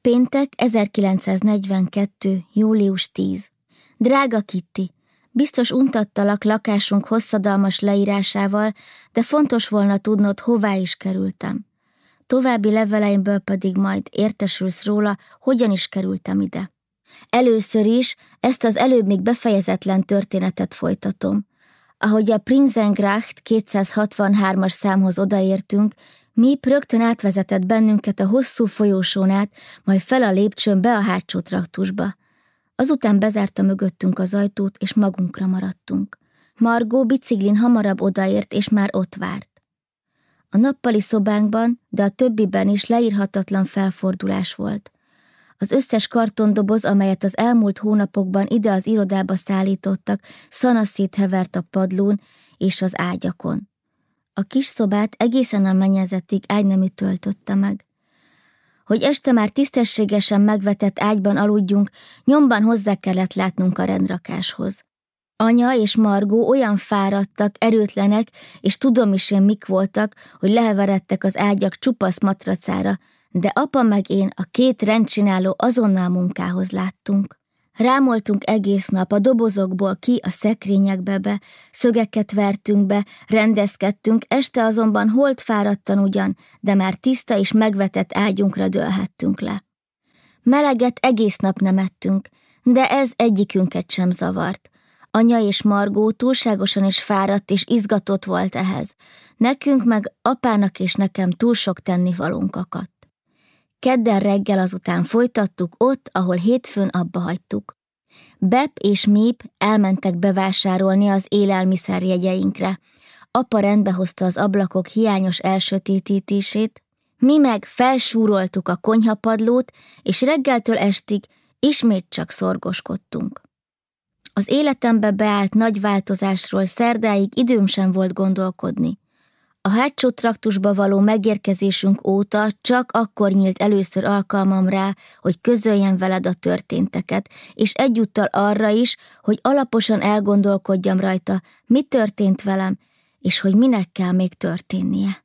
Péntek 1942. július 10. Drága Kitty, biztos untattalak lakásunk hosszadalmas leírásával, de fontos volna tudnod, hová is kerültem. További leveleimből pedig majd értesülsz róla, hogyan is kerültem ide. Először is ezt az előbb még befejezetlen történetet folytatom. Ahogy a Prinzengracht 263-as számhoz odaértünk, mi rögtön átvezetett bennünket a hosszú folyósón át, majd fel a lépcsőn be a hátsó traktusba. Azután bezárta mögöttünk az ajtót, és magunkra maradtunk. Margó biciklin hamarabb odaért, és már ott várt. A nappali szobánkban, de a többiben is leírhatatlan felfordulás volt. Az összes kartondoboz, amelyet az elmúlt hónapokban ide az irodába szállítottak, szanaszét hevert a padlón és az ágyakon. A kis szobát egészen a mennyezetig ágynemű töltötte meg. Hogy este már tisztességesen megvetett ágyban aludjunk, nyomban hozzá kellett látnunk a rendrakáshoz. Anya és Margó olyan fáradtak, erőtlenek, és tudom is én mik voltak, hogy leheveredtek az ágyak csupasz matracára, de apa meg én a két rendcsináló azonnal munkához láttunk. Rámoltunk egész nap a dobozokból ki a szekrényekbe be, szögeket vertünk be, rendezkedtünk, este azonban holt fáradtan ugyan, de már tiszta és megvetett ágyunkra dőlhettünk le. Meleget egész nap nem ettünk, de ez egyikünket sem zavart. Anya és Margó túlságosan is fáradt és izgatott volt ehhez. Nekünk meg apának és nekem túl sok tennivalónk akadt. Kedden reggel azután folytattuk ott, ahol hétfőn abba hagytuk. Bep és Mép elmentek bevásárolni az élelmiszerjegyeinkre. Apa rendbehozta az ablakok hiányos elsötétítését, mi meg felsúroltuk a konyhapadlót, és reggeltől estig ismét csak szorgoskodtunk. Az életembe beállt nagy változásról szerdáig időm sem volt gondolkodni. A hátsó traktusba való megérkezésünk óta csak akkor nyílt először alkalmam rá, hogy közöljem veled a történteket, és egyúttal arra is, hogy alaposan elgondolkodjam rajta, mi történt velem, és hogy minek kell még történnie.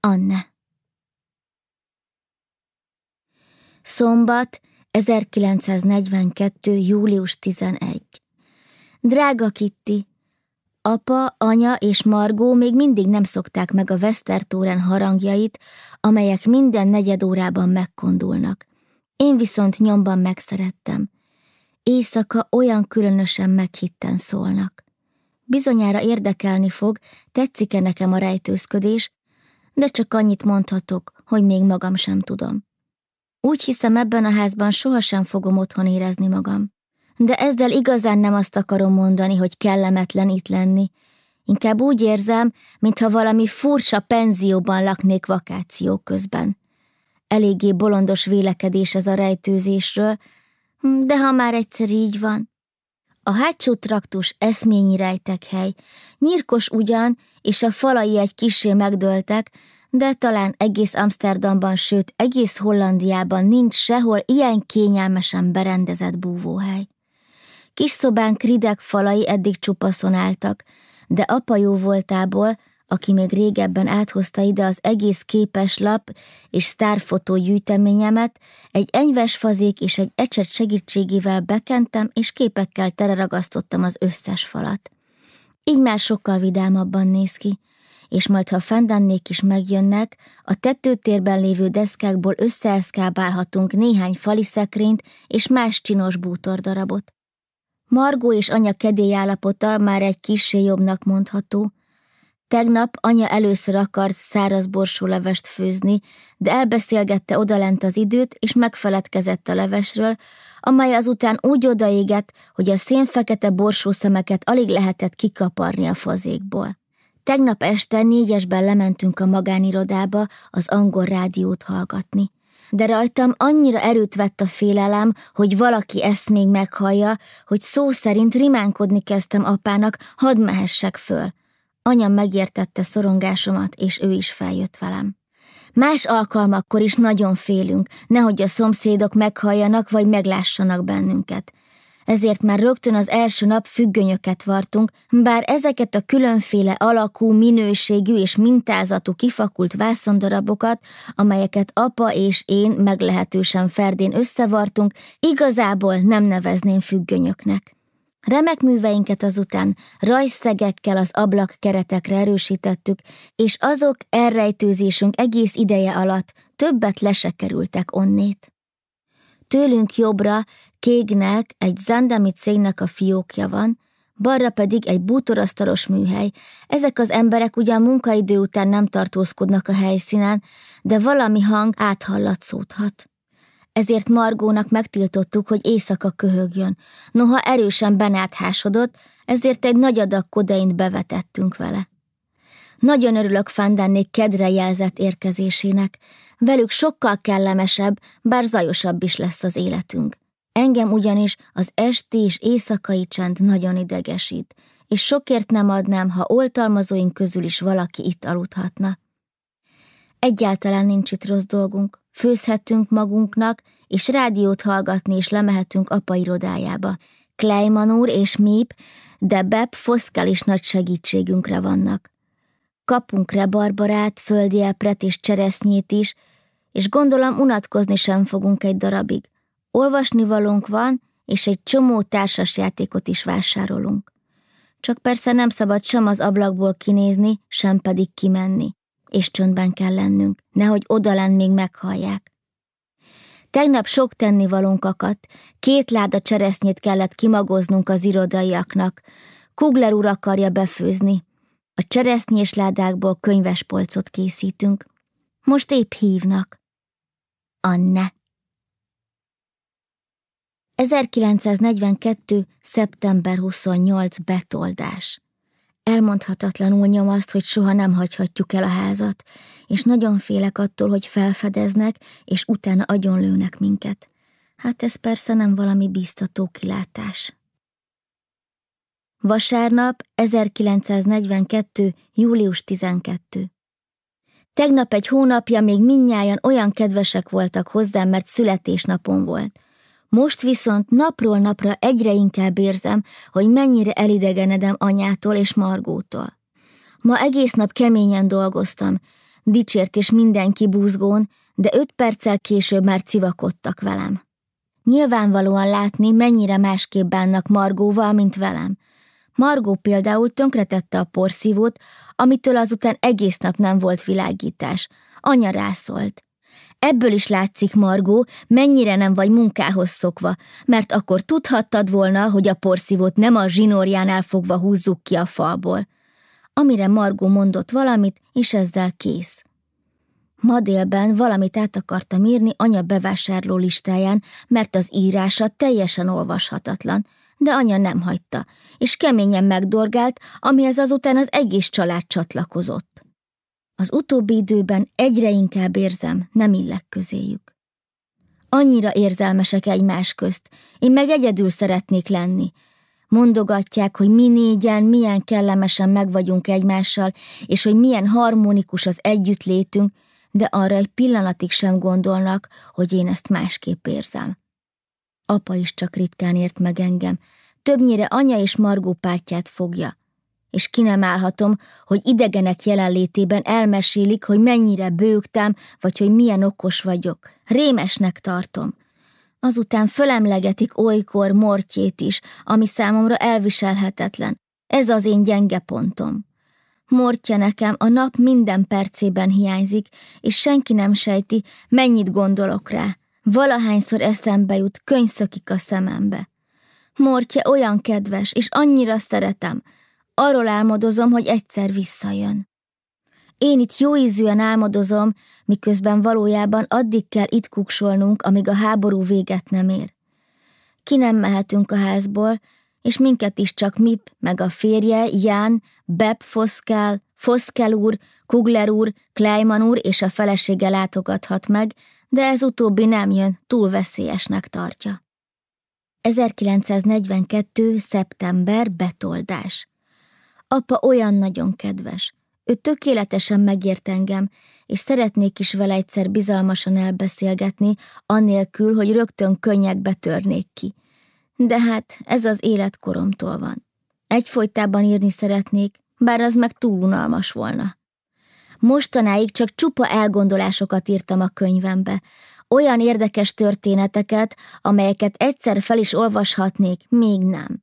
Anne Szombat, 1942. július 11. Drága Kitty, Apa, anya és Margó még mindig nem szokták meg a Westertóren harangjait, amelyek minden negyed órában megkondulnak. Én viszont nyomban megszerettem. Éjszaka olyan különösen meghitten szólnak. Bizonyára érdekelni fog, tetszik-e nekem a rejtőzködés, de csak annyit mondhatok, hogy még magam sem tudom. Úgy hiszem, ebben a házban sohasem fogom otthon érezni magam de ezzel igazán nem azt akarom mondani, hogy kellemetlen itt lenni. Inkább úgy érzem, mintha valami furcsa penzióban laknék vakáció közben. Eléggé bolondos vélekedés ez a rejtőzésről, de ha már egyszer így van. A hátsó traktus eszményi rejtekhely, nyírkos ugyan, és a falai egy kisé megdőltek, de talán egész Amsterdamban, sőt egész Hollandiában nincs sehol ilyen kényelmesen berendezett búvóhely. Kis szobánk rideg falai eddig csupaszon álltak, de apa jó voltából, aki még régebben áthozta ide az egész képeslap és sztárfotó gyűjteményemet, egy enyves fazék és egy ecset segítségével bekentem, és képekkel teleragasztottam az összes falat. Így már sokkal vidámabban néz ki, és majd ha fendannék is megjönnek, a tetőtérben lévő deszkákból összeeszkábálhatunk néhány fali szekrényt és más csinos bútordarabot. Margó és anya kedélyállapota már egy kissé jobbnak mondható. Tegnap anya először akart száraz borsólevest főzni, de elbeszélgette odalent az időt, és megfeledkezett a levesről, amely azután úgy odaégett, hogy a szénfekete borsószemeket alig lehetett kikaparni a fazékból. Tegnap este négyesben lementünk a magánirodába az angol rádiót hallgatni de rajtam annyira erőt vett a félelem, hogy valaki ezt még meghallja, hogy szó szerint rimánkodni kezdtem apának, hadd mehessek föl. Anyam megértette szorongásomat, és ő is feljött velem. Más alkalmakkor is nagyon félünk, nehogy a szomszédok meghalljanak vagy meglássanak bennünket. Ezért már rögtön az első nap függönyöket vartunk, bár ezeket a különféle alakú, minőségű és mintázatú kifakult vászondarabokat, amelyeket apa és én meglehetősen ferdén összevartunk, igazából nem nevezném függönyöknek. Remek műveinket azután rajszegekkel az ablak keretekre erősítettük, és azok elrejtőzésünk egész ideje alatt többet lesekerültek onnét. Tőlünk jobbra Kégnek egy Zandami cégnek a fiókja van, balra pedig egy bútorasztalos műhely. Ezek az emberek ugyan munkaidő után nem tartózkodnak a helyszínen, de valami hang áthallatszódhat ezért Margónak megtiltottuk, hogy éjszaka köhögjön. Noha erősen benáthásodott, ezért egy nagy adag kodeint bevetettünk vele. Nagyon örülök Fandánék kedre jelzett érkezésének. Velük sokkal kellemesebb, bár zajosabb is lesz az életünk. Engem ugyanis az esti és éjszakai csend nagyon idegesít, és sokért nem adnám, ha oltalmazóink közül is valaki itt aludhatna. Egyáltalán nincs itt rossz dolgunk. Főzhetünk magunknak, és rádiót hallgatni, és lemehetünk apa irodájába. Kleiman úr és Mip, de Beb Foszkel is nagy segítségünkre vannak. Kapunk rebarbarát, földi epret és cseresznyét is, és gondolom unatkozni sem fogunk egy darabig. Olvasni valónk van, és egy csomó társasjátékot is vásárolunk. Csak persze nem szabad sem az ablakból kinézni, sem pedig kimenni és csöndben kell lennünk, nehogy odalent még meghallják. Tegnap sok tennivalónk akadt, két láda cseresznyét kellett kimagoznunk az irodaiaknak. Kugler úr akarja befőzni. A cseresznyés ládákból könyvespolcot készítünk. Most épp hívnak. Anne. 1942. szeptember 28. betoldás. Elmondhatatlanul nyom azt, hogy soha nem hagyhatjuk el a házat, és nagyon félek attól, hogy felfedeznek, és utána agyonlőnek minket. Hát ez persze nem valami biztató kilátás. Vasárnap, 1942. július 12. Tegnap egy hónapja még minnyáján olyan kedvesek voltak hozzám, mert születésnapom volt – most viszont napról napra egyre inkább érzem, hogy mennyire elidegenedem anyától és Margótól. Ma egész nap keményen dolgoztam, dicsért és mindenki búzgón, de öt perccel később már civakodtak velem. Nyilvánvalóan látni, mennyire másképp bánnak Margóval, mint velem. Margó például tönkretette a porszívót, amitől azután egész nap nem volt világítás. Anya rászólt. Ebből is látszik, Margó, mennyire nem vagy munkához szokva, mert akkor tudhattad volna, hogy a porszívót nem a zsinórjánál fogva húzzuk ki a falból. Amire Margó mondott valamit, és ezzel kész. Ma délben valamit át akartam írni anya bevásárló listáján, mert az írása teljesen olvashatatlan, de anya nem hagyta, és keményen megdorgált, amihez azután az egész család csatlakozott. Az utóbbi időben egyre inkább érzem, nem illek közéjük. Annyira érzelmesek egymás közt, én meg egyedül szeretnék lenni. Mondogatják, hogy mi négyen milyen kellemesen megvagyunk egymással, és hogy milyen harmonikus az együttlétünk, de arra egy pillanatig sem gondolnak, hogy én ezt másképp érzem. Apa is csak ritkán ért meg engem, többnyire anya és Margó pártját fogja és ki nem állhatom, hogy idegenek jelenlétében elmesélik, hogy mennyire bőgtem, vagy hogy milyen okos vagyok. Rémesnek tartom. Azután fölemlegetik olykor mortjét is, ami számomra elviselhetetlen. Ez az én gyenge pontom. Mortja nekem a nap minden percében hiányzik, és senki nem sejti, mennyit gondolok rá. Valahányszor eszembe jut, könyszökik a szemembe. Mortja olyan kedves, és annyira szeretem, Arról álmodozom, hogy egyszer visszajön. Én itt jó ízűen álmodozom, miközben valójában addig kell itt kuksolnunk, amíg a háború véget nem ér. Ki nem mehetünk a házból, és minket is csak Mip, meg a férje, Ján, Beb Foszkál, Foszkel úr, Kugler úr, Kleiman úr és a felesége látogathat meg, de ez utóbbi nem jön, túl veszélyesnek tartja. 1942. szeptember betoldás. Apa olyan nagyon kedves. Ő tökéletesen megért engem, és szeretnék is vele egyszer bizalmasan elbeszélgetni, annélkül, hogy rögtön könnyekbe törnék ki. De hát ez az életkoromtól van. Egyfolytában írni szeretnék, bár az meg túl unalmas volna. Mostanáig csak csupa elgondolásokat írtam a könyvembe, olyan érdekes történeteket, amelyeket egyszer fel is olvashatnék, még nem.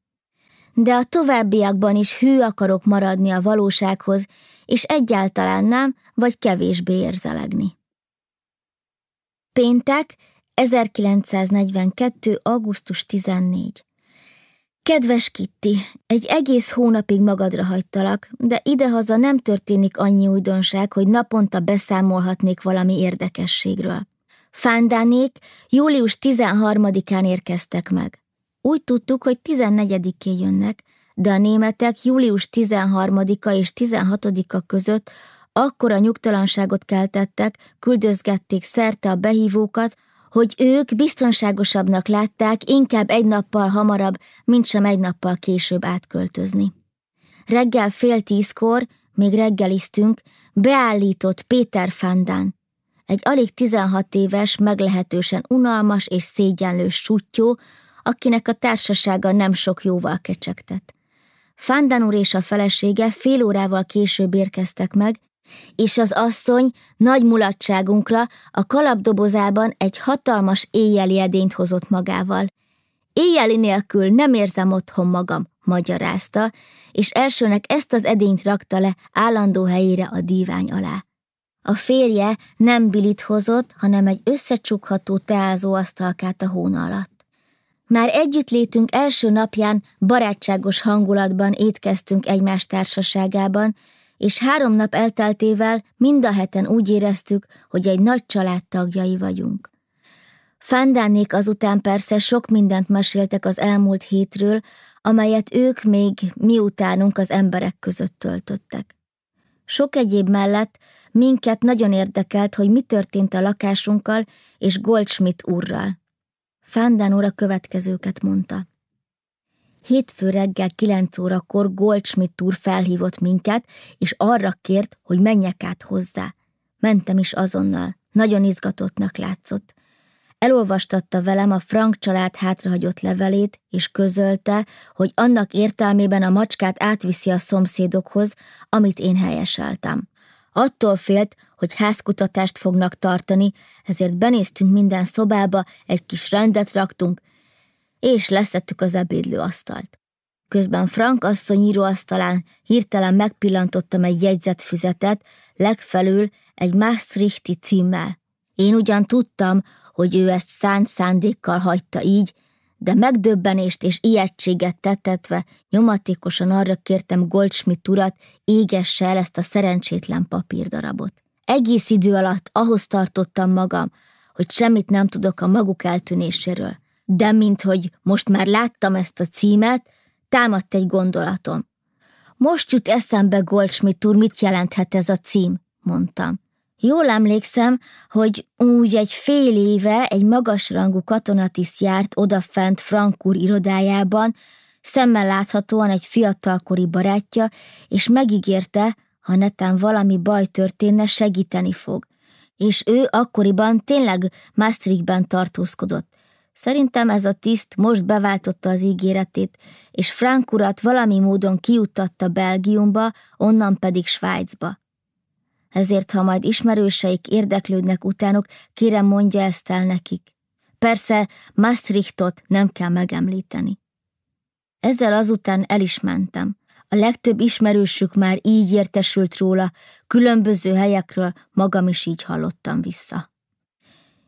De a továbbiakban is hű akarok maradni a valósághoz, és egyáltalán nem, vagy kevésbé érzelegni. Péntek, 1942. augusztus 14. Kedves Kitti, egy egész hónapig magadra hagytalak, de idehaza nem történik annyi újdonság, hogy naponta beszámolhatnék valami érdekességről. Fándánék július 13-án érkeztek meg. Úgy tudtuk, hogy 14-én jönnek, de a németek július 13-a és 16-a között akkora nyugtalanságot keltettek, küldözgették szerte a behívókat, hogy ők biztonságosabbnak látták inkább egy nappal hamarabb, mint sem egy nappal később átköltözni. Reggel fél tízkor, még reggeliztünk, beállított Péter Fandán, egy alig 16 éves, meglehetősen unalmas és szégyenlős sutyó, akinek a társasága nem sok jóval kecsegtett. Fandán úr és a felesége fél órával később érkeztek meg, és az asszony nagy mulatságunkra a kalapdobozában egy hatalmas éjjeli edényt hozott magával. Éjjeli nélkül nem érzem otthon magam, magyarázta, és elsőnek ezt az edényt rakta le állandó helyére a dívány alá. A férje nem bilit hozott, hanem egy összecsukható teázóasztalkát a hóna alatt. Már együttlétünk első napján barátságos hangulatban étkeztünk egymás társaságában, és három nap elteltével mind a heten úgy éreztük, hogy egy nagy család tagjai vagyunk. Fándánék azután persze sok mindent meséltek az elmúlt hétről, amelyet ők még miutánunk az emberek között töltöttek. Sok egyéb mellett minket nagyon érdekelt, hogy mi történt a lakásunkkal és Goldschmidt úrral. Fándán úr a következőket mondta. Hétfő reggel kilenc órakor Goldschmidt úr felhívott minket, és arra kért, hogy menjek át hozzá. Mentem is azonnal, nagyon izgatottnak látszott. Elolvastatta velem a Frank család hátrahagyott levelét, és közölte, hogy annak értelmében a macskát átviszi a szomszédokhoz, amit én helyeseltem. Attól félt, hogy házkutatást fognak tartani, ezért benéztünk minden szobába, egy kis rendet raktunk, és leszettük az ebédlőasztalt. Közben Frank asszony íróasztalán hirtelen megpillantottam egy jegyzetfüzetet, legfelül egy Maastrichti címmel. Én ugyan tudtam, hogy ő ezt szánt szándékkal hagyta így, de megdöbbenést és ijegységet tettetve nyomatékosan arra kértem Goldschmidt urat, égesse el ezt a szerencsétlen papírdarabot. Egész idő alatt ahhoz tartottam magam, hogy semmit nem tudok a maguk eltűnéséről, de minthogy most már láttam ezt a címet, támadt egy gondolatom. Most jut eszembe, Goldschmidt úr, mit jelenthet ez a cím, mondtam. Jól emlékszem, hogy úgy egy fél éve egy magasrangú katonatiszt járt odafent Frank úr irodájában, szemmel láthatóan egy fiatalkori barátja, és megígérte, ha netán valami baj történne, segíteni fog. És ő akkoriban tényleg Maastrichtben tartózkodott. Szerintem ez a tiszt most beváltotta az ígéretét, és Frank urat valami módon kiuttatta Belgiumba, onnan pedig Svájcba ezért ha majd ismerőseik érdeklődnek utánuk, kérem mondja ezt el nekik. Persze Maastrichtot nem kell megemlíteni. Ezzel azután el is mentem. A legtöbb ismerősük már így értesült róla, különböző helyekről magam is így hallottam vissza.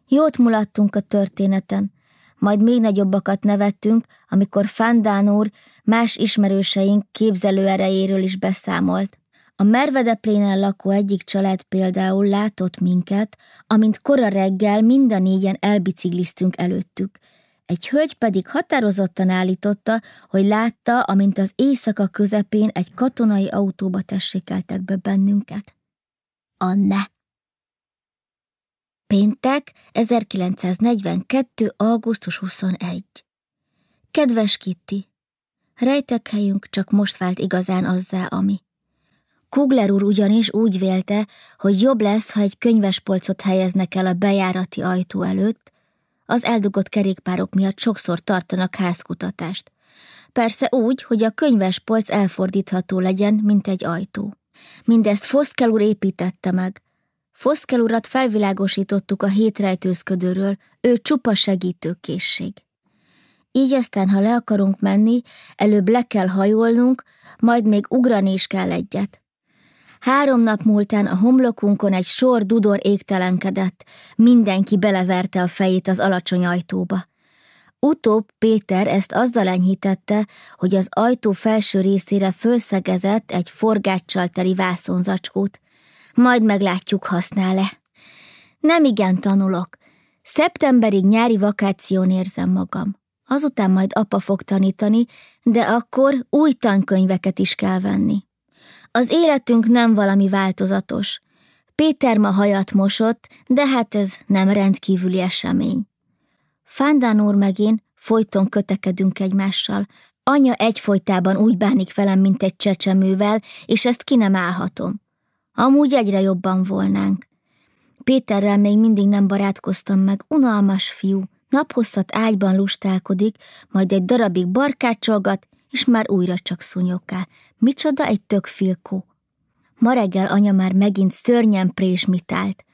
Jót mulattunk a történeten, majd még nagyobbakat nevettünk, amikor Fandán úr más ismerőseink képzelő erejéről is beszámolt, a Mervedeplénen lakó egyik család például látott minket, amint kora reggel mind a négyen elbicikliztünk előttük. Egy hölgy pedig határozottan állította, hogy látta, amint az éjszaka közepén egy katonai autóba tessékeltek be bennünket. Anne. Péntek, 1942. augusztus 21. Kedves Kitty! Rejtek helyünk csak most vált igazán azzá, ami. Kugler úr ugyanis úgy vélte, hogy jobb lesz, ha egy könyvespolcot helyeznek el a bejárati ajtó előtt, az eldugott kerékpárok miatt sokszor tartanak házkutatást. Persze úgy, hogy a könyves polc elfordítható legyen, mint egy ajtó. Mindezt Foszkel úr építette meg. Foszkel urat felvilágosítottuk a hétrejtőzködőről, ő csupa segítőkészség. Így aztán, ha le akarunk menni, előbb le kell hajolnunk, majd még ugrani is kell egyet. Három nap múltán a homlokunkon egy sor dudor égtelenkedett, mindenki beleverte a fejét az alacsony ajtóba. Utóbb Péter ezt azzal enyhítette, hogy az ajtó felső részére fölszegezett egy forgáccsal teli vászonzacskót. Majd meglátjuk, használ-e. Nem igen tanulok. Szeptemberig nyári vakáción érzem magam. Azután majd apa fog tanítani, de akkor új tankönyveket is kell venni. Az életünk nem valami változatos. Péter ma hajat mosott, de hát ez nem rendkívüli esemény. Fándán úr meg én folyton kötekedünk egymással. Anya egyfolytában úgy bánik velem, mint egy csecsemővel, és ezt ki nem állhatom. Amúgy egyre jobban volnánk. Péterrel még mindig nem barátkoztam meg, unalmas fiú, naphosszat ágyban lustálkodik, majd egy darabig barkácsolgat, és már újra csak szúnyogkál. Micsoda egy tök filkó. Ma reggel anya már megint szörnyen présmitált.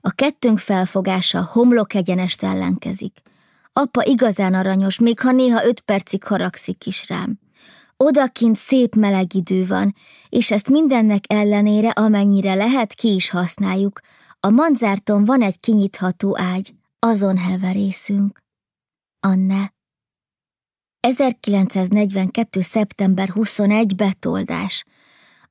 A kettőnk felfogása homlok egyenest ellenkezik. Apa igazán aranyos, még ha néha öt percig haragszik is rám. Odakint szép meleg idő van, és ezt mindennek ellenére, amennyire lehet, ki is használjuk. A manzárton van egy kinyitható ágy, azon heverészünk. Anne 1942. szeptember 21 betoldás.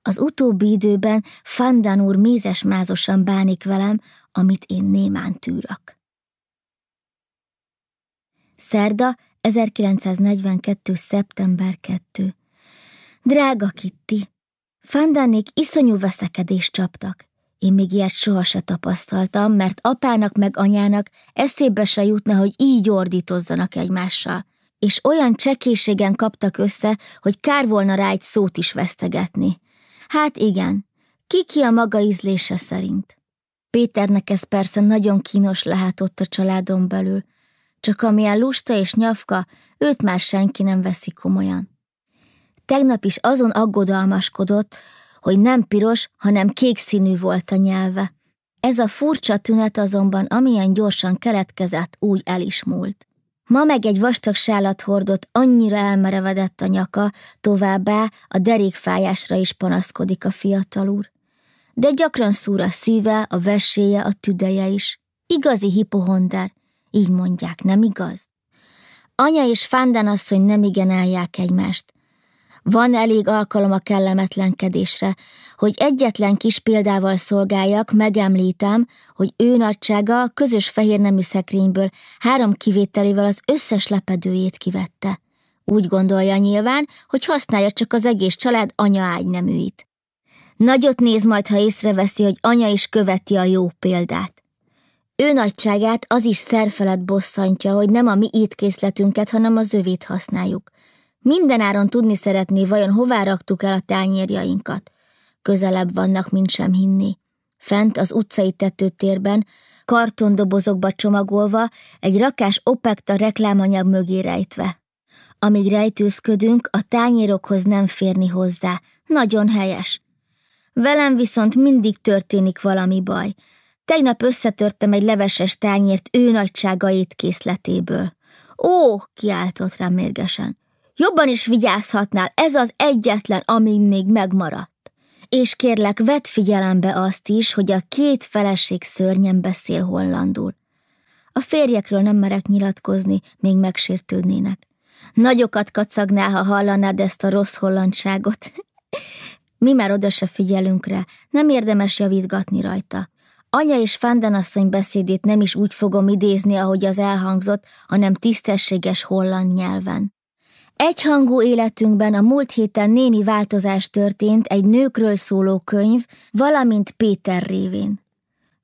Az utóbbi időben Fandan úr mézesmázosan bánik velem, amit én némán tűrök. Szerda, 1942. szeptember 2. Drága Kitti, Fandánék iszonyú veszekedést csaptak. Én még ilyet soha se tapasztaltam, mert apának meg anyának eszébe se jutna, hogy így ordítozzanak egymással és olyan csekéségen kaptak össze, hogy kár volna rá egy szót is vesztegetni. Hát igen, ki-ki a maga ízlése szerint. Péternek ez persze nagyon kínos lehet ott a családon belül, csak amilyen lusta és nyafka, őt már senki nem veszi komolyan. Tegnap is azon aggodalmaskodott, hogy nem piros, hanem kék színű volt a nyelve. Ez a furcsa tünet azonban amilyen gyorsan keletkezett, úgy el is múlt. Ma meg egy vastag sálat hordott, annyira elmerevedett a nyaka, továbbá a derékfájásra is panaszkodik a fiatal úr. De gyakran szúr a szíve, a veséje, a tüdeje is. Igazi hipohonder, így mondják, nem igaz? Anya és Fándán asszony nem igen állják egymást. Van elég alkalom a kellemetlenkedésre, hogy egyetlen kis példával szolgáljak, megemlítem, hogy ő nagysága a közös fehér nemű szekrényből három kivételével az összes lepedőjét kivette. Úgy gondolja nyilván, hogy használja csak az egész család anya ágyneműit. Nagyot néz majd, ha észreveszi, hogy anya is követi a jó példát. Ő nagyságát az is szerfelett bosszantja, hogy nem a mi étkészletünket, hanem az övét használjuk. Mindenáron tudni szeretné, vajon hová raktuk el a tányérjainkat. Közelebb vannak, mint sem hinni. Fent az utcai tetőtérben, kartondobozokba csomagolva, egy rakás opekta reklámanyag mögé rejtve. Amíg rejtőzködünk, a tányérokhoz nem férni hozzá. Nagyon helyes. Velem viszont mindig történik valami baj. Tegnap összetörtem egy leveses tányért ő nagysága étkészletéből. Ó, kiáltott rám mérgesen. Jobban is vigyázhatnál, ez az egyetlen, ami még megmaradt. És kérlek, vedd figyelembe azt is, hogy a két feleség szörnyen beszél hollandul. A férjekről nem merek nyilatkozni, még megsértődnének. Nagyokat kacagnál, ha hallanád ezt a rossz hollandságot. Mi már oda se figyelünk rá, nem érdemes javítgatni rajta. Anya és asszony beszédét nem is úgy fogom idézni, ahogy az elhangzott, hanem tisztességes holland nyelven. Egyhangú életünkben a múlt héten némi változás történt egy nőkről szóló könyv, valamint Péter révén.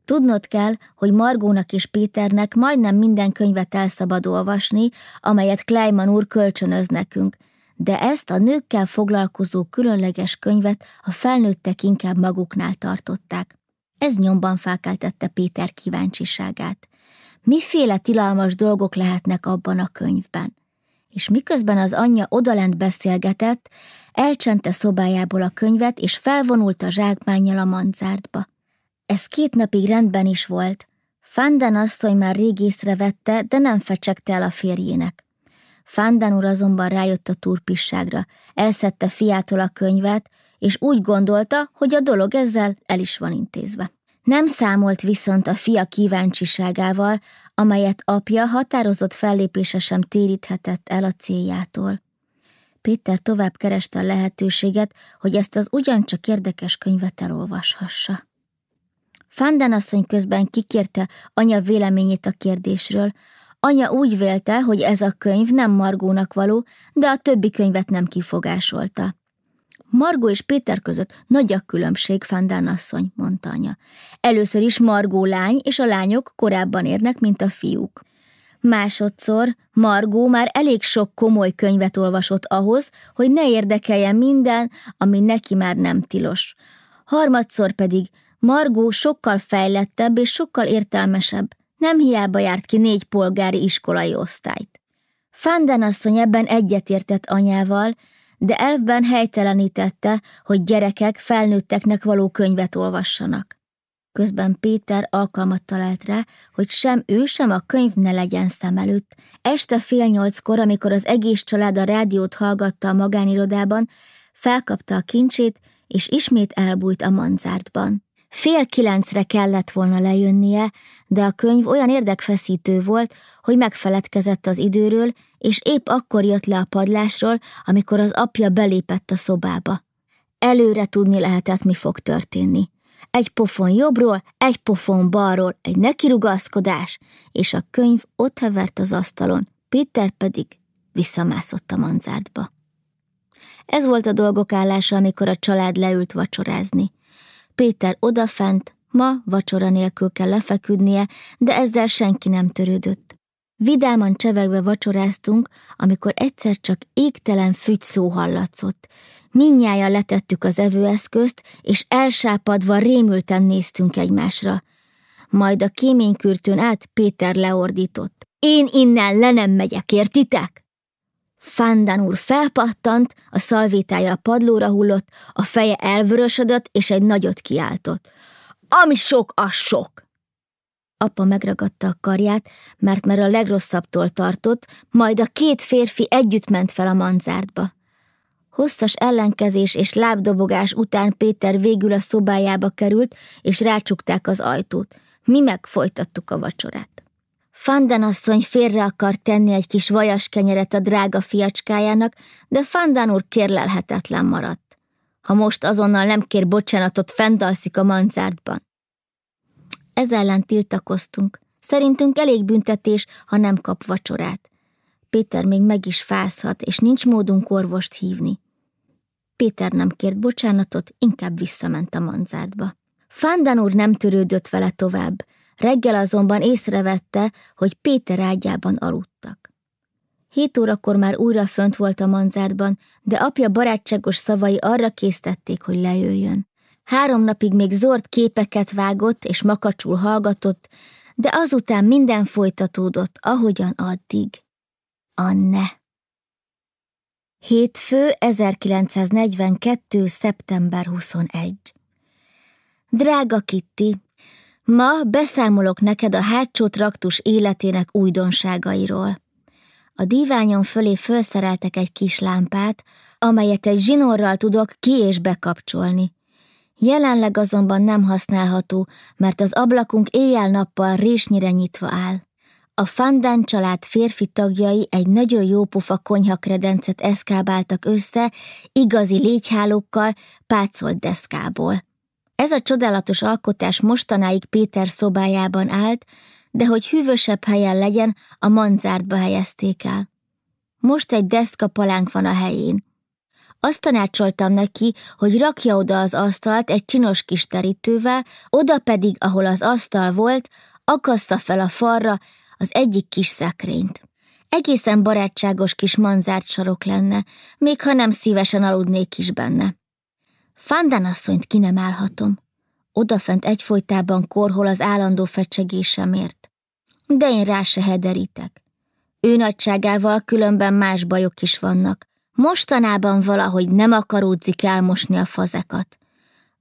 Tudnod kell, hogy Margónak és Péternek majdnem minden könyvet elszabad olvasni, amelyet Kleiman úr kölcsönöz nekünk, de ezt a nőkkel foglalkozó különleges könyvet a felnőttek inkább maguknál tartották. Ez nyomban felkeltette Péter kíváncsiságát. Miféle tilalmas dolgok lehetnek abban a könyvben? És miközben az anyja odalent beszélgetett, elcsente szobájából a könyvet, és felvonult a zsákmányjal a manzárdba. Ez két napig rendben is volt. Fanden asszony már rég észrevette, de nem fecsegte el a férjének. Fanden úr azonban rájött a turpisságra, elszedte fiától a könyvet, és úgy gondolta, hogy a dolog ezzel el is van intézve. Nem számolt viszont a fia kíváncsiságával, amelyet apja határozott fellépése sem téríthetett el a céljától. Péter tovább kereste a lehetőséget, hogy ezt az ugyancsak érdekes könyvet elolvashassa. Fanden asszony közben kikérte anya véleményét a kérdésről. Anya úgy vélte, hogy ez a könyv nem Margónak való, de a többi könyvet nem kifogásolta. Margó és Péter között nagy a különbség, Fandán asszony, mondta anya. Először is Margó lány, és a lányok korábban érnek, mint a fiúk. Másodszor Margó már elég sok komoly könyvet olvasott ahhoz, hogy ne érdekeljen minden, ami neki már nem tilos. Harmadszor pedig Margó sokkal fejlettebb és sokkal értelmesebb, nem hiába járt ki négy polgári iskolai osztályt. Fanden asszony ebben egyetértett anyával, de elfben helytelenítette, hogy gyerekek felnőtteknek való könyvet olvassanak. Közben Péter alkalmat talált rá, hogy sem ő, sem a könyv ne legyen szem előtt. Este fél nyolckor, amikor az egész család a rádiót hallgatta a magánirodában, felkapta a kincsét, és ismét elbújt a manzártban. Fél kilencre kellett volna lejönnie, de a könyv olyan érdekfeszítő volt, hogy megfeledkezett az időről, és épp akkor jött le a padlásról, amikor az apja belépett a szobába. Előre tudni lehetett, mi fog történni. Egy pofon jobbról, egy pofon balról, egy nekirugaszkodás, és a könyv ott hevert az asztalon, Péter pedig visszamászott a manzártba. Ez volt a dolgok állása, amikor a család leült vacsorázni. Péter odafent, ma vacsora nélkül kell lefeküdnie, de ezzel senki nem törődött. Vidáman csevegve vacsoráztunk, amikor egyszer csak égtelen fügy szó hallatszott. Minnyája letettük az evőeszközt, és elsápadva rémülten néztünk egymásra. Majd a kéménykürtőn át Péter leordított. Én innen le nem megyek, értitek? Fándan úr felpattant, a szalvétája a padlóra hullott, a feje elvörösödött, és egy nagyot kiáltott. Ami sok, az sok! Apa megragadta a karját, mert már a legrosszabbtól tartott, majd a két férfi együtt ment fel a manzártba. Hosszas ellenkezés és lábdobogás után Péter végül a szobájába került, és rácsukták az ajtót. Mi megfolytattuk a vacsorát. Fanden asszony félre akar tenni egy kis vajas kenyeret a drága fiacskájának, de Fandan úr kérlelhetetlen maradt. Ha most azonnal nem kér bocsánatot, fendalszik a mancártban. Ez ellen tiltakoztunk. Szerintünk elég büntetés, ha nem kap vacsorát. Péter még meg is fázhat, és nincs módunk orvost hívni. Péter nem kért bocsánatot, inkább visszament a manzártba. Fandan úr nem törődött vele tovább, Reggel azonban észrevette, hogy Péter ágyában aludtak. Hét órakor már újra fönt volt a manzárban, de apja barátságos szavai arra késztették, hogy lejöjjön. Három napig még zord képeket vágott és makacsul hallgatott, de azután minden folytatódott, ahogyan addig. Anne. Hétfő 1942. szeptember 21. Drága Kitty, Ma beszámolok neked a hátsó traktus életének újdonságairól. A díványon fölé felszereltek egy kis lámpát, amelyet egy zsinorral tudok ki- és bekapcsolni. Jelenleg azonban nem használható, mert az ablakunk éjjel-nappal résnyire nyitva áll. A Fandán család férfi tagjai egy nagyon jópofa konyhakredencet eszkábáltak össze, igazi légyhálókkal, pácolt deszkából. Ez a csodálatos alkotás mostanáig Péter szobájában állt, de hogy hűvösebb helyen legyen, a manzártba helyezték el. Most egy deszkapalánk van a helyén. Azt tanácsoltam neki, hogy rakja oda az asztalt egy csinos kis terítővel, oda pedig, ahol az asztal volt, akaszta fel a falra az egyik kis szekrényt. Egészen barátságos kis manzárt sarok lenne, még ha nem szívesen aludnék is benne. Fandán asszonyt ki nem állhatom. Odafent egyfolytában korhol az állandó fecsegésemért. de én rá se hederítek. Ő nagyságával különben más bajok is vannak. Mostanában valahogy nem akaródzik elmosni a fazekat.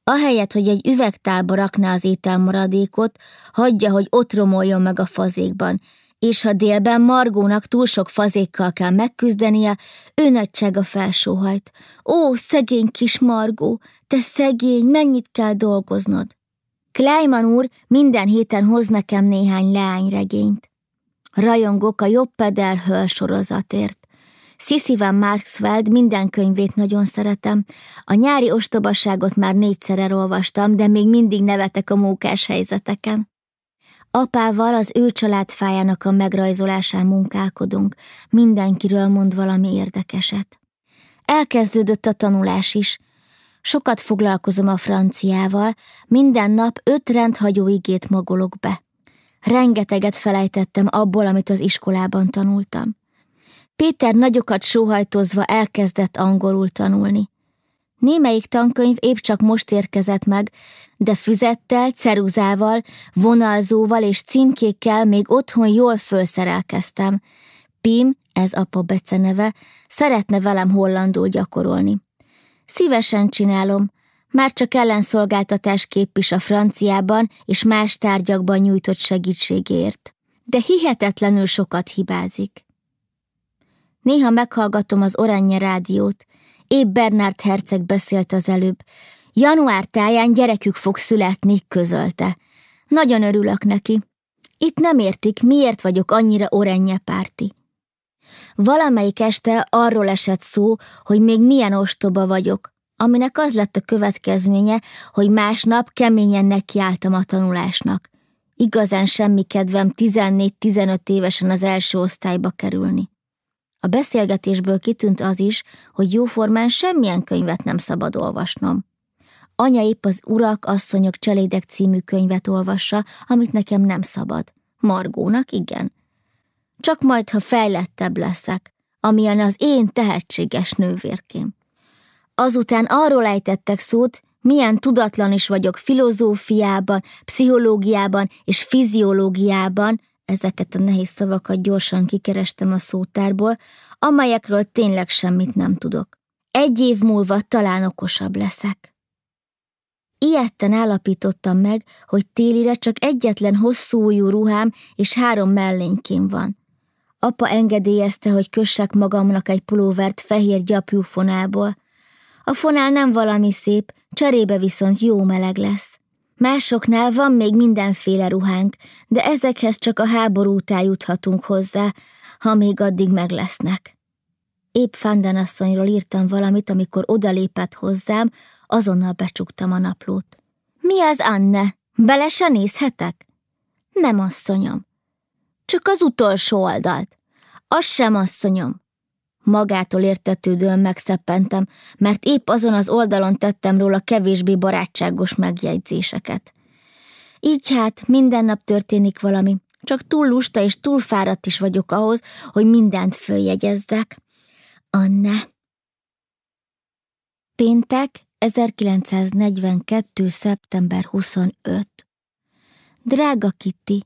Ahelyett, hogy egy üvegtálba rakná az ételmaradékot, hagyja, hogy ott romoljon meg a fazékban, és ha délben Margónak túl sok fazékkal kell megküzdenie, ő nagysága felsóhajt. Ó, szegény kis Margó, te szegény, mennyit kell dolgoznod? Kleiman úr minden héten hoz nekem néhány leányregényt. Rajongok a jobb Peder Höll sorozatért. Sissy Marksfeld minden könyvét nagyon szeretem. A nyári ostobaságot már négyszer elolvastam, de még mindig nevetek a mókás helyzeteken. Apával az ő családfájának a megrajzolásán munkálkodunk, mindenkiről mond valami érdekeset. Elkezdődött a tanulás is. Sokat foglalkozom a franciával, minden nap öt rendhagyó igét magolok be. Rengeteget felejtettem abból, amit az iskolában tanultam. Péter nagyokat sóhajtozva elkezdett angolul tanulni. Némelyik tankönyv épp csak most érkezett meg, de füzettel, ceruzával, vonalzóval és címkékkel még otthon jól fölszerelkeztem. Pim, ez apa beceneve, szeretne velem hollandul gyakorolni. Szívesen csinálom, már csak ellenszolgáltatásképp is a franciában és más tárgyakban nyújtott segítségért. De hihetetlenül sokat hibázik. Néha meghallgatom az Oranje rádiót, épp Bernard Herceg beszélt az előbb. Január táján gyerekük fog születni, közölte. Nagyon örülök neki. Itt nem értik, miért vagyok annyira orenye párti. Valamelyik este arról esett szó, hogy még milyen ostoba vagyok, aminek az lett a következménye, hogy másnap keményen nekiálltam a tanulásnak. Igazán semmi kedvem 14-15 évesen az első osztályba kerülni. A beszélgetésből kitűnt az is, hogy jóformán semmilyen könyvet nem szabad olvasnom. Anya épp az Urak, Asszonyok, Cselédek című könyvet olvassa, amit nekem nem szabad. Margónak igen. Csak majd, ha fejlettebb leszek, amilyen az én tehetséges nővérkém. Azután arról ejtettek szót, milyen tudatlan is vagyok filozófiában, pszichológiában és fiziológiában, ezeket a nehéz szavakat gyorsan kikerestem a szótárból, amelyekről tényleg semmit nem tudok. Egy év múlva talán okosabb leszek. Ilyetten állapítottam meg, hogy télire csak egyetlen hosszú ruhám és három mellénykém van. Apa engedélyezte, hogy kössek magamnak egy pulóvert fehér gyapjú fonából. A fonál nem valami szép, cserébe viszont jó meleg lesz. Másoknál van még mindenféle ruhánk, de ezekhez csak a háború után juthatunk hozzá, ha még addig meg lesznek. Épp Fanden asszonyról írtam valamit, amikor odalépett hozzám, azonnal becsuktam a naplót. Mi az, Anne? Bele se nézhetek? Nem, asszonyom. Csak az utolsó oldalt. Az sem, asszonyom. Magától értetődően megszeppentem, mert épp azon az oldalon tettem róla kevésbé barátságos megjegyzéseket. Így hát minden nap történik valami, csak túl lusta és túl fáradt is vagyok ahhoz, hogy mindent följegyezzek. Anne. Péntek, 1942. szeptember 25. Drága Kitty,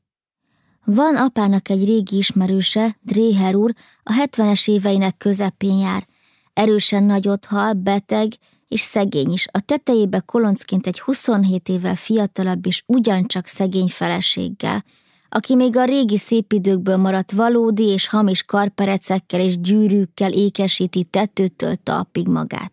van apának egy régi ismerőse, Dréher úr, a hetvenes éveinek közepén jár. Erősen nagyot hal, beteg és szegény is. A tetejébe koloncként egy 27 évvel fiatalabb és ugyancsak szegény feleséggel, aki még a régi szép időkből maradt valódi és hamis karperecekkel és gyűrűkkel ékesíti tetőtől talpig magát.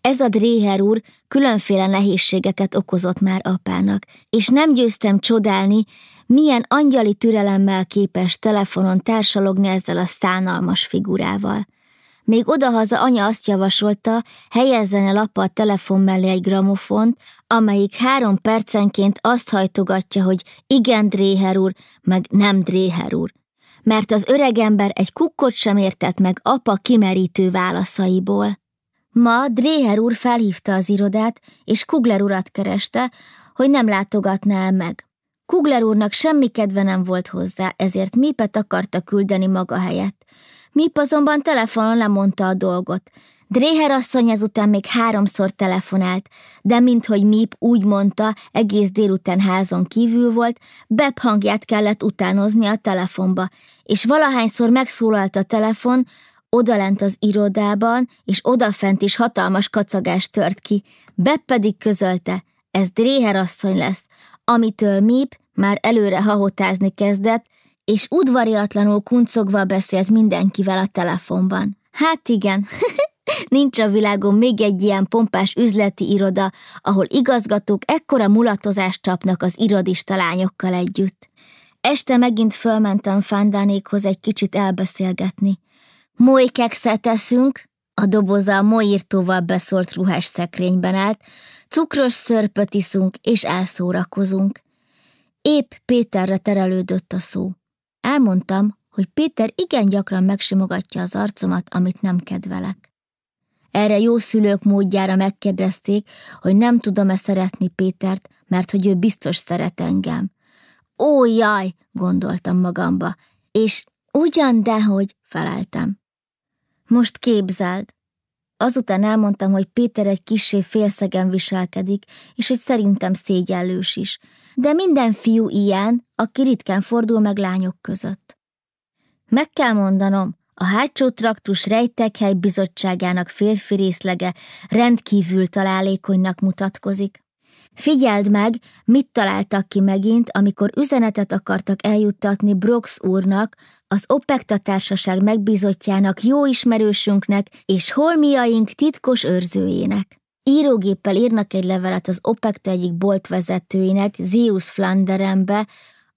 Ez a Dréher úr különféle nehézségeket okozott már apának, és nem győztem csodálni, milyen angyali türelemmel képes telefonon társalogni ezzel a szánalmas figurával. Még odahaza anya azt javasolta, helyezzen el apa a telefon mellé egy gramofont, amelyik három percenként azt hajtogatja, hogy igen, Dréher úr, meg nem Dréher úr. Mert az öregember egy kukkot sem értett meg apa kimerítő válaszaiból. Ma Dréher úr felhívta az irodát, és Kugler urat kereste, hogy nem látogatná el meg. Kugler úrnak semmi kedve nem volt hozzá, ezért Mipet akarta küldeni maga helyett. Mip azonban telefonon lemondta a dolgot, Dréher asszony ezután még háromszor telefonált, de minthogy Mip úgy mondta, egész délután házon kívül volt, Beb hangját kellett utánozni a telefonba, és valahányszor megszólalt a telefon, odalent az irodában, és odafent is hatalmas kacagást tört ki. Beb pedig közölte, ez Dréher asszony lesz, amitől Mip már előre hahotázni kezdett, és udvariatlanul kuncogva beszélt mindenkivel a telefonban. Hát igen, Nincs a világon még egy ilyen pompás üzleti iroda, ahol igazgatók ekkora mulatozást csapnak az irodista lányokkal együtt. Este megint fölmentem Fándánékhoz egy kicsit elbeszélgetni. Moly kekszet teszünk, a doboza a molyírtóval beszólt ruhás szekrényben állt, cukros szörpöt iszunk és elszórakozunk. Épp Péterre terelődött a szó. Elmondtam, hogy Péter igen gyakran megsimogatja az arcomat, amit nem kedvelek. Erre jó szülők módjára megkérdezték, hogy nem tudom-e szeretni Pétert, mert hogy ő biztos szeret engem. Ó, jaj, gondoltam magamba, és ugyan dehogy, feleltem. Most képzeld. Azután elmondtam, hogy Péter egy kissé félszegen viselkedik, és hogy szerintem szégyellős is. De minden fiú ilyen, aki ritkán fordul meg lányok között. Meg kell mondanom, a hátsó traktus rejtekhely bizottságának férfi részlege rendkívül találékonynak mutatkozik. Figyeld meg, mit találtak ki megint, amikor üzenetet akartak eljuttatni Brox úrnak, az OPECTA társaság megbízottjának, jó ismerősünknek és holmiaink titkos őrzőjének. Írógéppel írnak egy levelet az OPECTA egyik boltvezetőinek, Zeus Flanderenbe,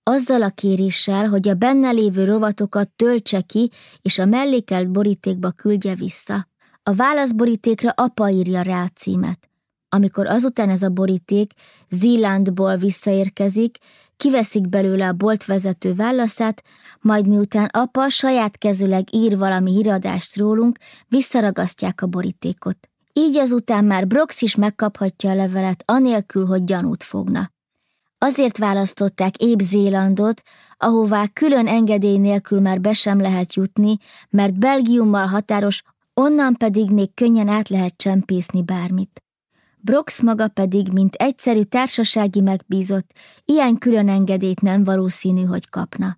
azzal a kéréssel, hogy a benne lévő rovatokat töltse ki, és a mellékelt borítékba küldje vissza. A válaszborítékra apa írja rá a címet. Amikor azután ez a boríték Zílandból visszaérkezik, kiveszik belőle a boltvezető válaszát, majd miután apa saját kezüleg ír valami híradást rólunk, visszaragasztják a borítékot. Így azután már Brox is megkaphatja a levelet, anélkül, hogy gyanút fogna. Azért választották épp Zélandot, ahová külön engedély nélkül már be sem lehet jutni, mert Belgiummal határos, onnan pedig még könnyen át lehet csempészni bármit. Brox maga pedig, mint egyszerű társasági megbízott, ilyen külön engedélyt nem valószínű, hogy kapna.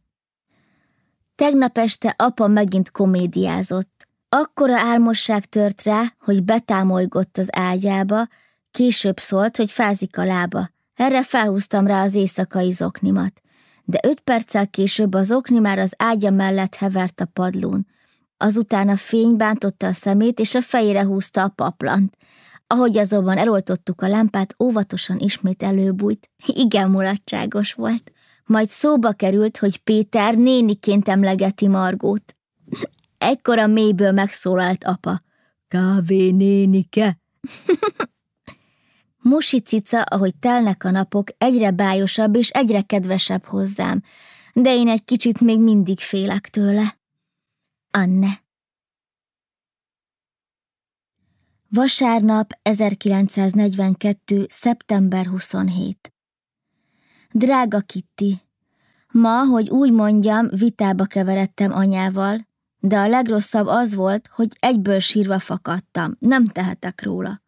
Tegnap este apa megint komédiázott. Akkora álmosság tört rá, hogy betámolygott az ágyába, később szólt, hogy fázik a lába. Erre felhúztam rá az éjszakai zoknimat, de öt perccel később az okni már az ágya mellett hevert a padlón. Azután a fény bántotta a szemét, és a fejére húzta a paplant. Ahogy azonban eloltottuk a lámpát, óvatosan ismét előbújt. Igen mulatságos volt. Majd szóba került, hogy Péter néniként emlegeti Margót. Ekkor a mélyből megszólalt apa. Kávé nénike? Musi cica, ahogy telnek a napok, egyre bájosabb és egyre kedvesebb hozzám, de én egy kicsit még mindig félek tőle. Anne Vasárnap 1942. szeptember 27 Drága Kitty, ma, hogy úgy mondjam, vitába keveredtem anyával, de a legrosszabb az volt, hogy egyből sírva fakadtam, nem tehetek róla.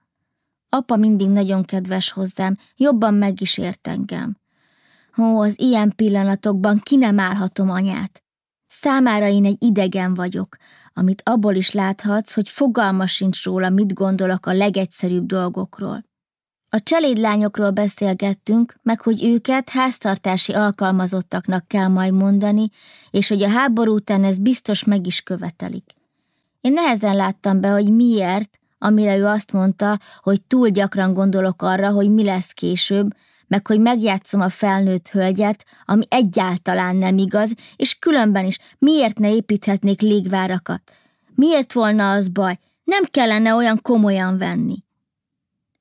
Apa mindig nagyon kedves hozzám, jobban meg is ért engem. Ó, az ilyen pillanatokban ki nem állhatom anyát. Számára én egy idegen vagyok, amit abból is láthatsz, hogy fogalma sincs róla, mit gondolok a legegyszerűbb dolgokról. A cselédlányokról beszélgettünk, meg hogy őket háztartási alkalmazottaknak kell majd mondani, és hogy a háború után ez biztos meg is követelik. Én nehezen láttam be, hogy miért, amire ő azt mondta, hogy túl gyakran gondolok arra, hogy mi lesz később, meg hogy megjátszom a felnőtt hölgyet, ami egyáltalán nem igaz, és különben is miért ne építhetnék légvárakat? Miért volna az baj? Nem kellene olyan komolyan venni.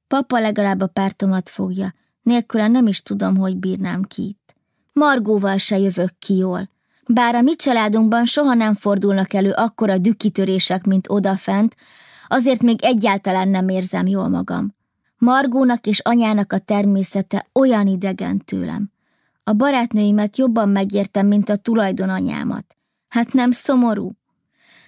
Papa legalább a pártomat fogja, nélküle nem is tudom, hogy bírnám ki itt. Margóval se jövök ki jól. Bár a mi családunkban soha nem fordulnak elő akkora dükkitörések, mint odafent, azért még egyáltalán nem érzem jól magam. Margónak és anyának a természete olyan idegen tőlem. A barátnőimet jobban megértem, mint a tulajdonanyámat. Hát nem szomorú?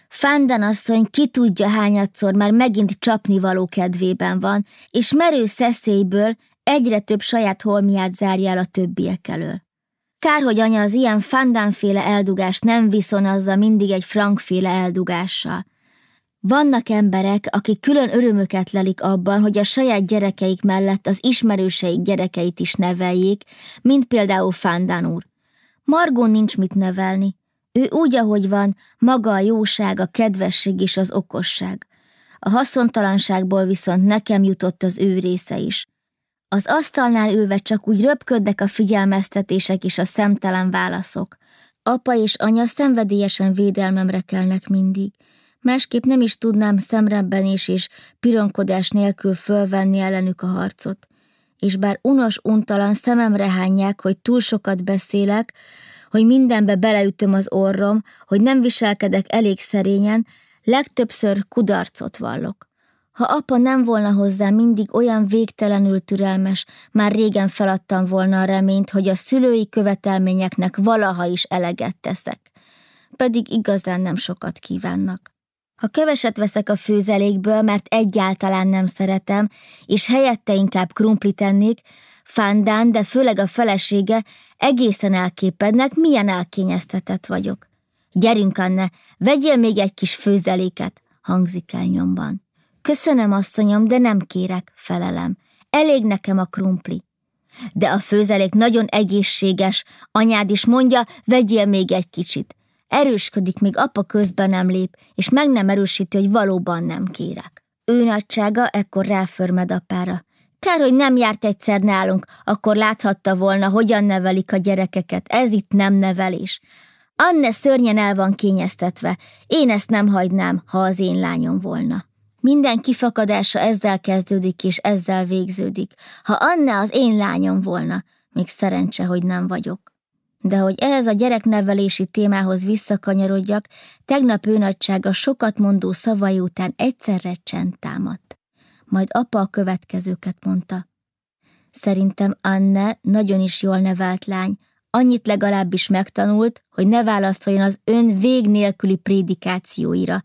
Fándan asszony ki tudja hányadszor már megint csapni való kedvében van, és merő szeszélyből egyre több saját holmiát zárja el a többiek elől. Kár, hogy anya az ilyen fandánféle eldugást nem viszonazza mindig egy frankféle eldugással. Vannak emberek, akik külön örömöket lelik abban, hogy a saját gyerekeik mellett az ismerőseik gyerekeit is neveljék, mint például Fándán úr. Margón nincs mit nevelni. Ő úgy, ahogy van, maga a jóság, a kedvesség és az okosság. A haszontalanságból viszont nekem jutott az ő része is. Az asztalnál ülve csak úgy röpködnek a figyelmeztetések és a szemtelen válaszok. Apa és anya szenvedélyesen védelmemre kelnek mindig. Másképp nem is tudnám szemrebbenés és pironkodás nélkül fölvenni ellenük a harcot. És bár unos untalan szememre hányják, hogy túl sokat beszélek, hogy mindenbe beleütöm az orrom, hogy nem viselkedek elég szerényen, legtöbbször kudarcot vallok. Ha apa nem volna hozzá mindig olyan végtelenül türelmes, már régen feladtam volna a reményt, hogy a szülői követelményeknek valaha is eleget teszek. Pedig igazán nem sokat kívánnak. Ha keveset veszek a főzelékből, mert egyáltalán nem szeretem, és helyette inkább krumpli tennék, Fándán, de főleg a felesége egészen elképednek, milyen elkényeztetett vagyok. Gyerünk, Anne, vegyél még egy kis főzeléket, hangzik el nyomban. Köszönöm, asszonyom, de nem kérek, felelem. Elég nekem a krumpli. De a főzelék nagyon egészséges, anyád is mondja, vegyél még egy kicsit. Erősködik, még apa közben nem lép, és meg nem erősíti, hogy valóban nem kérek. Ő nagysága ekkor ráförmed apára. Kár, hogy nem járt egyszer nálunk, akkor láthatta volna, hogyan nevelik a gyerekeket. Ez itt nem nevelés. Anne szörnyen el van kényeztetve. Én ezt nem hagynám, ha az én lányom volna. Minden kifakadása ezzel kezdődik és ezzel végződik. Ha Anne az én lányom volna, még szerencse, hogy nem vagyok. De hogy ehhez a gyereknevelési témához visszakanyarodjak, tegnap ő nagysága sokat mondó szavai után egyszerre csend támadt. Majd apa a következőket mondta. Szerintem Anne nagyon is jól nevelt lány, annyit legalábbis megtanult, hogy ne válaszoljon az ön vég nélküli prédikációira,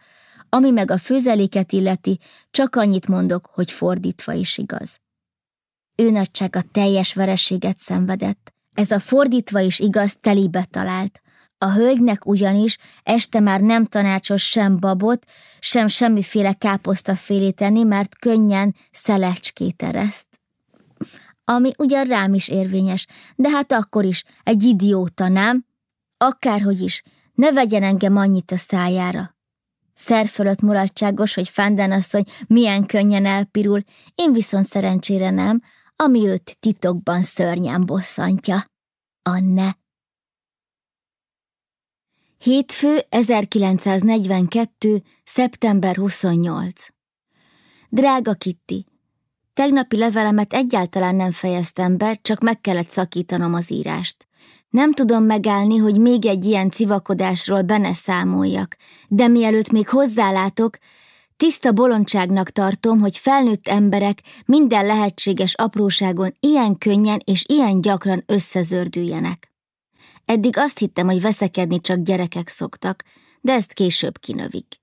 ami meg a főzeléket illeti, csak annyit mondok, hogy fordítva is igaz. Ő nagysága teljes vereséget szenvedett. Ez a fordítva is igaz telibe talált. A hölgynek ugyanis este már nem tanácsos sem babot, sem semmiféle káposztafélét tenni, mert könnyen szelecskét ereszt. Ami ugyan rám is érvényes, de hát akkor is, egy idióta, nem? Akárhogy is, ne vegyen engem annyit a szájára. Szer fölött mulatságos, hogy Fanden asszony milyen könnyen elpirul, én viszont szerencsére nem, ami őt titokban szörnyen bosszantja. Anne. Hétfő 1942. szeptember 28. Drága Kitti, tegnapi levelemet egyáltalán nem fejeztem be, csak meg kellett szakítanom az írást. Nem tudom megállni, hogy még egy ilyen civakodásról benne számoljak, de mielőtt még hozzálátok, tiszta bolondságnak tartom, hogy felnőtt emberek minden lehetséges apróságon ilyen könnyen és ilyen gyakran összezördüljenek. Eddig azt hittem, hogy veszekedni csak gyerekek szoktak, de ezt később kinövik.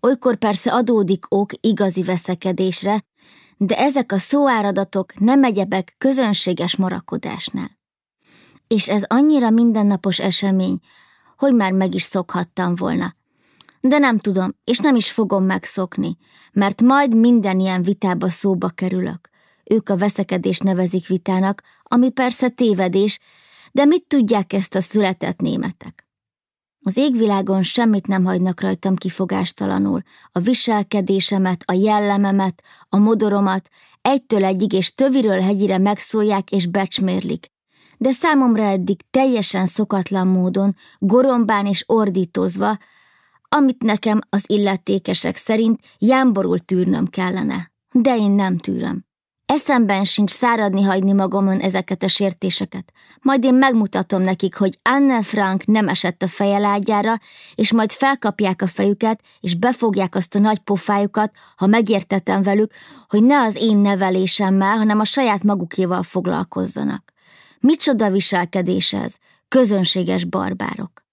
Olykor persze adódik ok igazi veszekedésre, de ezek a szóáradatok nem egyebek közönséges marakodásnál és ez annyira mindennapos esemény, hogy már meg is szokhattam volna. De nem tudom, és nem is fogom megszokni, mert majd minden ilyen vitába szóba kerülök. Ők a veszekedés nevezik vitának, ami persze tévedés, de mit tudják ezt a született németek? Az égvilágon semmit nem hagynak rajtam kifogástalanul, a viselkedésemet, a jellememet, a modoromat, egytől egyig és töviről hegyire megszólják és becsmérlik, de számomra eddig teljesen szokatlan módon, gorombán és ordítozva, amit nekem az illetékesek szerint jámborul tűrnöm kellene. De én nem tűröm. Eszemben sincs száradni hagyni magamon ezeket a sértéseket. Majd én megmutatom nekik, hogy Anne Frank nem esett a fejelágyára, és majd felkapják a fejüket, és befogják azt a nagy pofájukat, ha megértetem velük, hogy ne az én nevelésemmel, hanem a saját magukéval foglalkozzanak. Micsoda viselkedés ez, közönséges barbárok.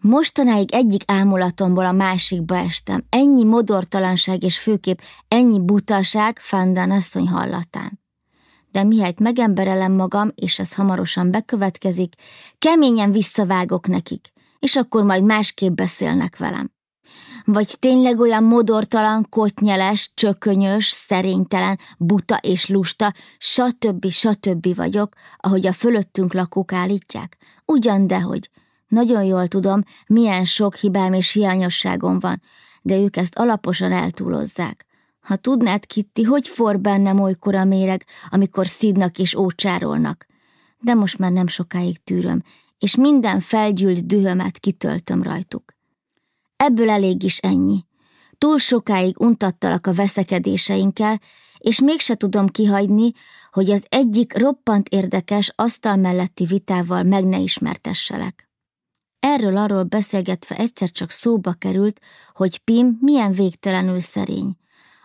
Mostanáig egyik ámulatomból a másikba estem. Ennyi modortalanság és főképp ennyi butaság Fandán asszony hallatán. De mihelyt megemberelem magam, és ez hamarosan bekövetkezik, keményen visszavágok nekik, és akkor majd másképp beszélnek velem. Vagy tényleg olyan modortalan, kotnyeles, csökönyös, szerénytelen, buta és lusta, stb. stb. vagyok, ahogy a fölöttünk lakók állítják? Ugyan dehogy. Nagyon jól tudom, milyen sok hibám és hiányosságom van, de ők ezt alaposan eltúlozzák. Ha tudnád, Kitti, hogy for bennem olykor a méreg, amikor szidnak és ócsárolnak. De most már nem sokáig tűröm, és minden felgyűlt dühömet kitöltöm rajtuk. Ebből elég is ennyi. Túl sokáig untattalak a veszekedéseinkkel, és mégse tudom kihagyni, hogy az egyik roppant érdekes asztal melletti vitával meg ne ismertesselek. Erről-arról beszélgetve egyszer csak szóba került, hogy Pim milyen végtelenül szerény.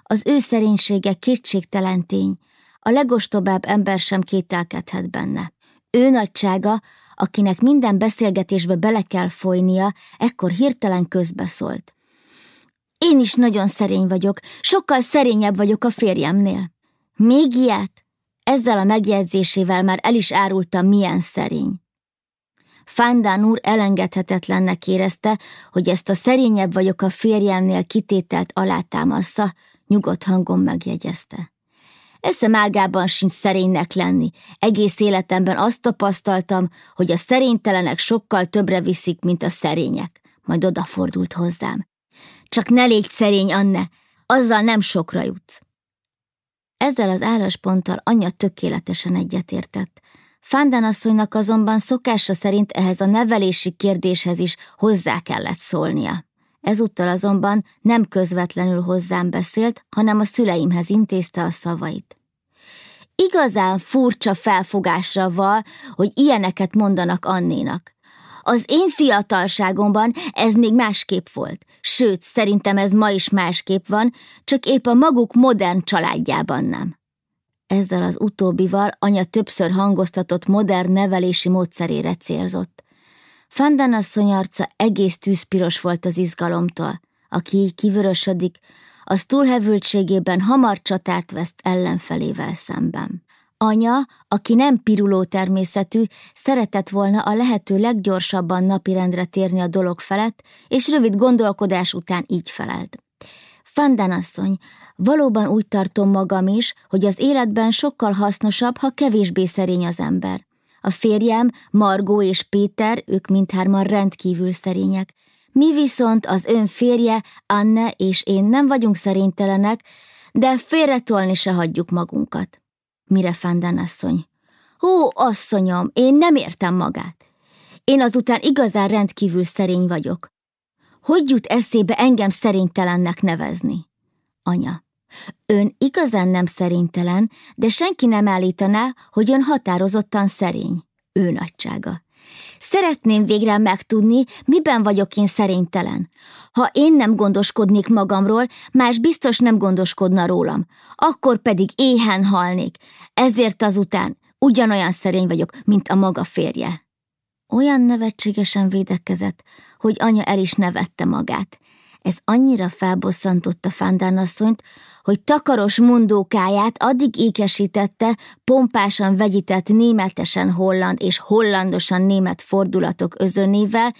Az ő szerénysége kétségtelen tény, a legostobább ember sem kételkedhet benne. Ő nagysága, akinek minden beszélgetésbe bele kell folynia, ekkor hirtelen közbeszólt. Én is nagyon szerény vagyok, sokkal szerényebb vagyok a férjemnél. Még ilyet? Ezzel a megjegyzésével már el is árultam, milyen szerény. Fándán úr elengedhetetlennek érezte, hogy ezt a szerényebb vagyok a férjemnél kitételt alátámassza, nyugodt hangon megjegyezte. Eszem ágában sincs szerénynek lenni. Egész életemben azt tapasztaltam, hogy a szerénytelenek sokkal többre viszik, mint a szerények. Majd odafordult hozzám. Csak ne légy szerény, Anne, azzal nem sokra jutsz. Ezzel az állásponttal anya tökéletesen egyetértett. Fándán asszonynak azonban szokása szerint ehhez a nevelési kérdéshez is hozzá kellett szólnia. Ezúttal azonban nem közvetlenül hozzám beszélt, hanem a szüleimhez intézte a szavait. Igazán furcsa felfogásra val, hogy ilyeneket mondanak Annénak. Az én fiatalságomban ez még másképp volt, sőt, szerintem ez ma is másképp van, csak épp a maguk modern családjában nem. Ezzel az utóbbival anya többször hangoztatott modern nevelési módszerére célzott. Fandan asszony arca egész tűzpiros volt az izgalomtól. Aki így kivörösödik, az túlhevültségében hamar csatát veszt ellenfelével szemben. Anya, aki nem piruló természetű, szeretett volna a lehető leggyorsabban napirendre térni a dolog felett, és rövid gondolkodás után így felelt. Fandan asszony, valóban úgy tartom magam is, hogy az életben sokkal hasznosabb, ha kevésbé szerény az ember. A férjem, Margó és Péter, ők mindhárman rendkívül szerények. Mi viszont az ön férje, Anne és én nem vagyunk szerénytelenek, de félretolni se hagyjuk magunkat. Mire Fanden asszony? Hó, asszonyom, én nem értem magát. Én azután igazán rendkívül szerény vagyok. Hogy jut eszébe engem szerénytelennek nevezni? Anya. Ön igazán nem szerénytelen, de senki nem állítaná, hogy ön határozottan szerény. Ő nagysága. Szeretném végre megtudni, miben vagyok én szerénytelen. Ha én nem gondoskodnék magamról, más biztos nem gondoskodna rólam. Akkor pedig éhen halnék. Ezért azután ugyanolyan szerény vagyok, mint a maga férje. Olyan nevetségesen védekezett, hogy anya el is nevette magát. Ez annyira felbosszantotta Fándán asszonyt, hogy takaros mundókáját addig ékesítette, pompásan vegyített németesen holland és hollandosan német fordulatok özönével,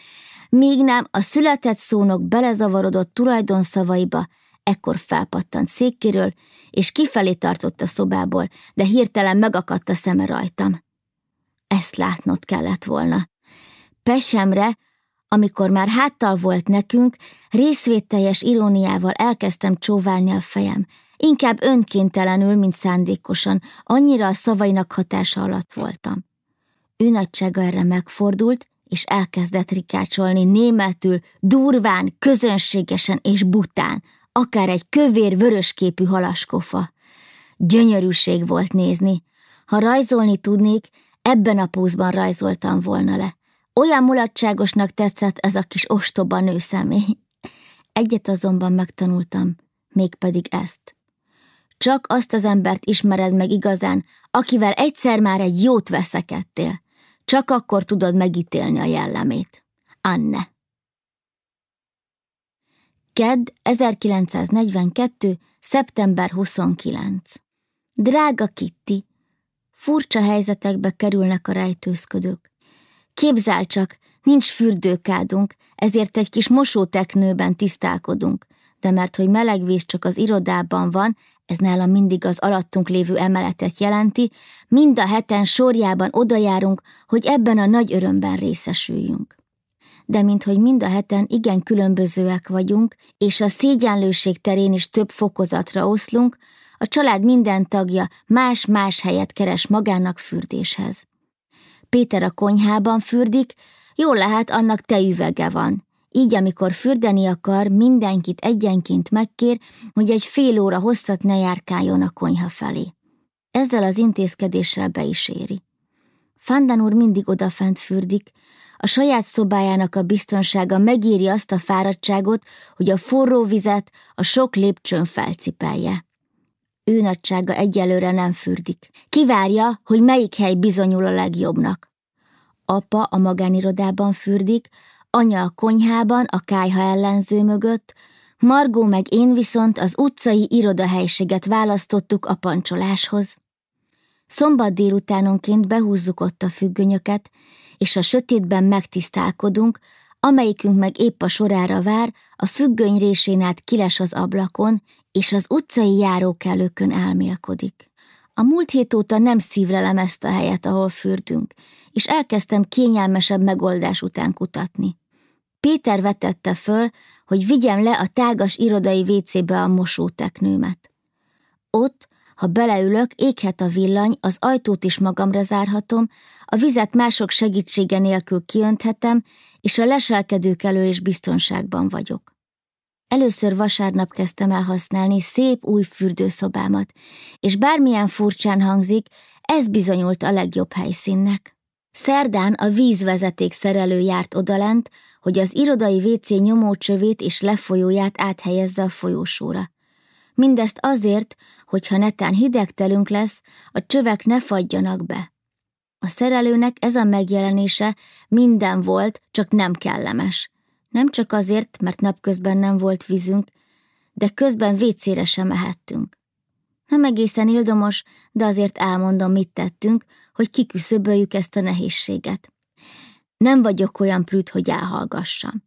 míg nem a született szónok belezavarodott tulajdonszavaiba, ekkor felpattant székéről, és kifelé tartott a szobából, de hirtelen megakadt a szeme rajtam. Ezt látnod kellett volna. Pehemre, amikor már háttal volt nekünk, részvételjes iróniával elkezdtem csóválni a fejem. Inkább önkéntelenül, mint szándékosan, annyira a szavainak hatása alatt voltam. Ő erre megfordult, és elkezdett rikácsolni németül, durván, közönségesen és bután, akár egy kövér vörösképű halaskofa. Gyönyörűség volt nézni. Ha rajzolni tudnék, ebben a pózban rajzoltam volna le. Olyan mulatságosnak tetszett ez a kis ostoba nőszemély. Egyet azonban megtanultam, mégpedig ezt. Csak azt az embert ismered meg igazán, akivel egyszer már egy jót veszekedtél. Csak akkor tudod megítélni a jellemét. Anne. Kedd 1942. szeptember 29. Drága Kitti, furcsa helyzetekbe kerülnek a rejtőzködők. Képzel csak, nincs fürdőkádunk, ezért egy kis mosóteknőben tisztálkodunk, de mert hogy meleg víz csak az irodában van, ez nálam mindig az alattunk lévő emeletet jelenti, mind a heten sorjában odajárunk, hogy ebben a nagy örömben részesüljünk. De minthogy mind a heten igen különbözőek vagyunk, és a szégyenlőség terén is több fokozatra oszlunk, a család minden tagja más-más helyet keres magának fürdéshez. Péter a konyhában fürdik, jól lehet, annak üvege van. Így, amikor fürdeni akar, mindenkit egyenként megkér, hogy egy fél óra hosszat ne járkáljon a konyha felé. Ezzel az intézkedéssel be is éri. Fandan úr mindig odafent fürdik, a saját szobájának a biztonsága megéri azt a fáradtságot, hogy a forró vizet a sok lépcsőn felcipelje. Ő nagysága egyelőre nem fürdik. Kivárja, hogy melyik hely bizonyul a legjobbnak. Apa a magánirodában fürdik, anya a konyhában, a kájha ellenző mögött, Margó meg én viszont az utcai irodahelységet választottuk a pancsoláshoz. Szombat délutánonként behúzzuk ott a függönyöket, és a sötétben megtisztálkodunk, amelyikünk meg épp a sorára vár, a függöny résén át kiles az ablakon, és az utcai járókelőkön elmélkodik. A múlt hét óta nem szívlelem ezt a helyet, ahol fürdünk, és elkezdtem kényelmesebb megoldás után kutatni. Péter vetette föl, hogy vigyem le a tágas irodai vécébe a mosóteknőmet. Ott, ha beleülök, éghet a villany, az ajtót is magamra zárhatom, a vizet mások segítsége nélkül kiönthetem, és a leselkedők elől is biztonságban vagyok. Először vasárnap kezdtem el használni szép új fürdőszobámat, és bármilyen furcsán hangzik, ez bizonyult a legjobb helyszínnek. Szerdán a vízvezeték szerelő járt odalent, hogy az irodai WC nyomócsövét és lefolyóját áthelyezze a folyósóra. Mindezt azért, hogy ha netán hidegtelünk lesz, a csövek ne fagyjanak be. A szerelőnek ez a megjelenése minden volt, csak nem kellemes. Nem csak azért, mert napközben nem volt vízünk, de közben vécére sem mehettünk. Nem egészen ildomos, de azért elmondom, mit tettünk, hogy kiküszöböljük ezt a nehézséget. Nem vagyok olyan prűd, hogy elhallgassam.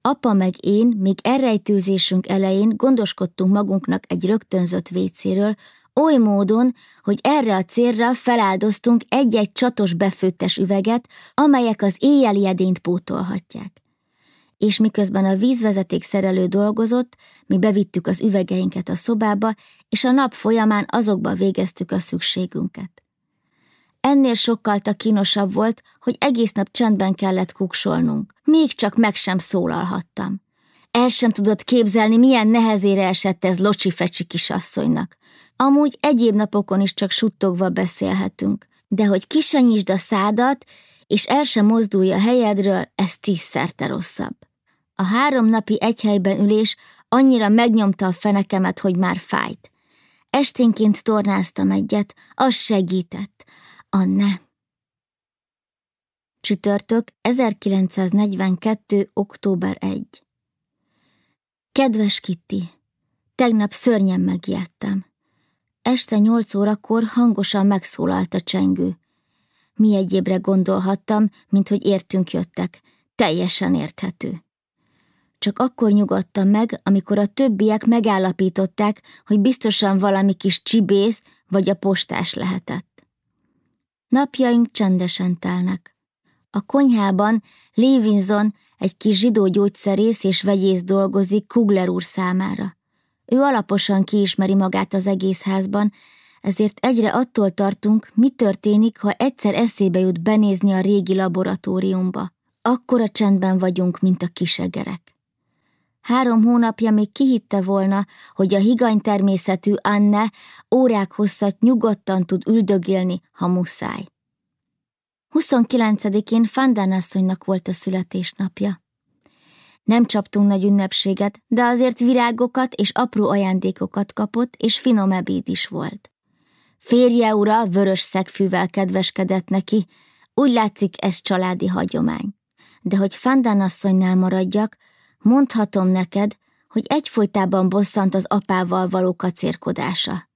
Apa meg én még elrejtőzésünk elején gondoskodtunk magunknak egy rögtönzött vécéről, oly módon, hogy erre a célra feláldoztunk egy-egy csatos befőttes üveget, amelyek az éjjeli edényt pótolhatják és miközben a vízvezeték szerelő dolgozott, mi bevittük az üvegeinket a szobába, és a nap folyamán azokba végeztük a szükségünket. Ennél sokkal kínosabb volt, hogy egész nap csendben kellett kuksolnunk, még csak meg sem szólalhattam. El sem tudott képzelni, milyen nehezére esett ez locsi-fecsi kisasszonynak. Amúgy egyéb napokon is csak suttogva beszélhetünk, de hogy kisenyítsd a szádat, és el sem mozdulj a helyedről, ez tízszerte rosszabb. A három napi egyhelyben ülés annyira megnyomta a fenekemet, hogy már fájt. Esténként tornáztam egyet, az segített. Anne. Csütörtök, 1942. október 1. Kedves Kitty, tegnap szörnyen megijedtem. Este nyolc órakor hangosan megszólalt a csengő. Mi egyébre gondolhattam, mint hogy értünk jöttek. Teljesen érthető. Csak akkor nyugodtam meg, amikor a többiek megállapították, hogy biztosan valami kis csibész vagy a postás lehetett. Napjaink csendesen telnek. A konyhában Levinson, egy kis zsidó gyógyszerész és vegyész dolgozik Kugler úr számára. Ő alaposan kiismeri magát az egész házban, ezért egyre attól tartunk, mi történik, ha egyszer eszébe jut benézni a régi laboratóriumba. Akkora csendben vagyunk, mint a kisegerek. Három hónapja még kihitte volna, hogy a higany természetű Anne órák hosszat nyugodtan tud üldögélni, ha muszáj. 29-én Fandán asszonynak volt a születésnapja. Nem csaptunk nagy ünnepséget, de azért virágokat és apró ajándékokat kapott, és finom ebéd is volt. Férje ura vörös szegfűvel kedveskedett neki, úgy látszik ez családi hagyomány. De hogy Fandán asszonynál maradjak, mondhatom neked, hogy egyfolytában bosszant az apával való kacérkodása.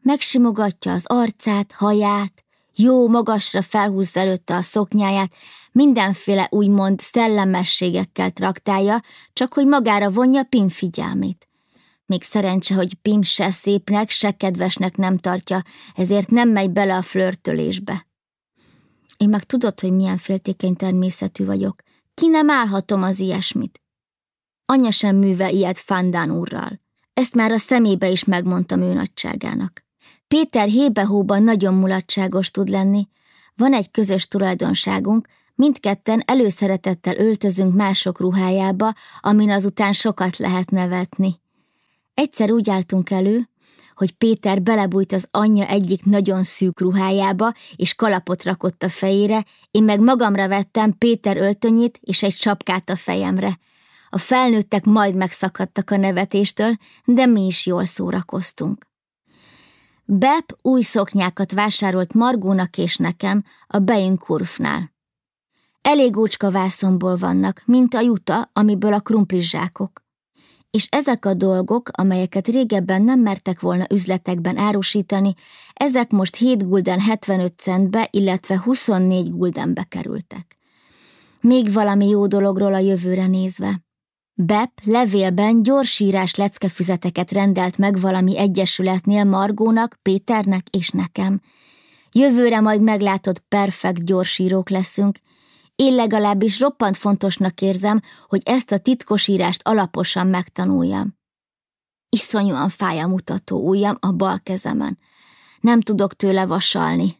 Megsimogatja az arcát, haját, jó magasra felhúzza előtte a szoknyáját, mindenféle úgymond szellemességekkel traktálja, csak hogy magára vonja Pim figyelmét. Még szerencse, hogy Pim se szépnek, se kedvesnek nem tartja, ezért nem megy bele a flörtölésbe. Én meg tudod, hogy milyen féltékeny természetű vagyok. Ki nem állhatom az ilyesmit. Anya sem művel ilyet Fandán úrral. Ezt már a szemébe is megmondtam ő nagyságának. Péter hébe-hóban nagyon mulatságos tud lenni. Van egy közös tulajdonságunk, mindketten előszeretettel öltözünk mások ruhájába, amin azután sokat lehet nevetni. Egyszer úgy álltunk elő, hogy Péter belebújt az anyja egyik nagyon szűk ruhájába, és kalapot rakott a fejére, én meg magamra vettem Péter öltönyét és egy sapkát a fejemre. A felnőttek majd megszakadtak a nevetéstől, de mi is jól szórakoztunk. Bep új szoknyákat vásárolt Margónak és nekem a Beinkurfnál. Elég ócska vászomból vannak, mint a juta, amiből a krumplizsákok. És ezek a dolgok, amelyeket régebben nem mertek volna üzletekben árusítani, ezek most 7 gulden 75 centbe, illetve 24 guldenbe kerültek. Még valami jó dologról a jövőre nézve. Bep levélben gyorsírás leckefüzeteket rendelt meg valami egyesületnél Margónak, Péternek és nekem. Jövőre majd meglátod perfekt gyorsírók leszünk. Én legalábbis roppant fontosnak érzem, hogy ezt a titkosírást alaposan megtanuljam. Iszonyúan fáj a mutató ujjam a bal kezemen. Nem tudok tőle vasalni.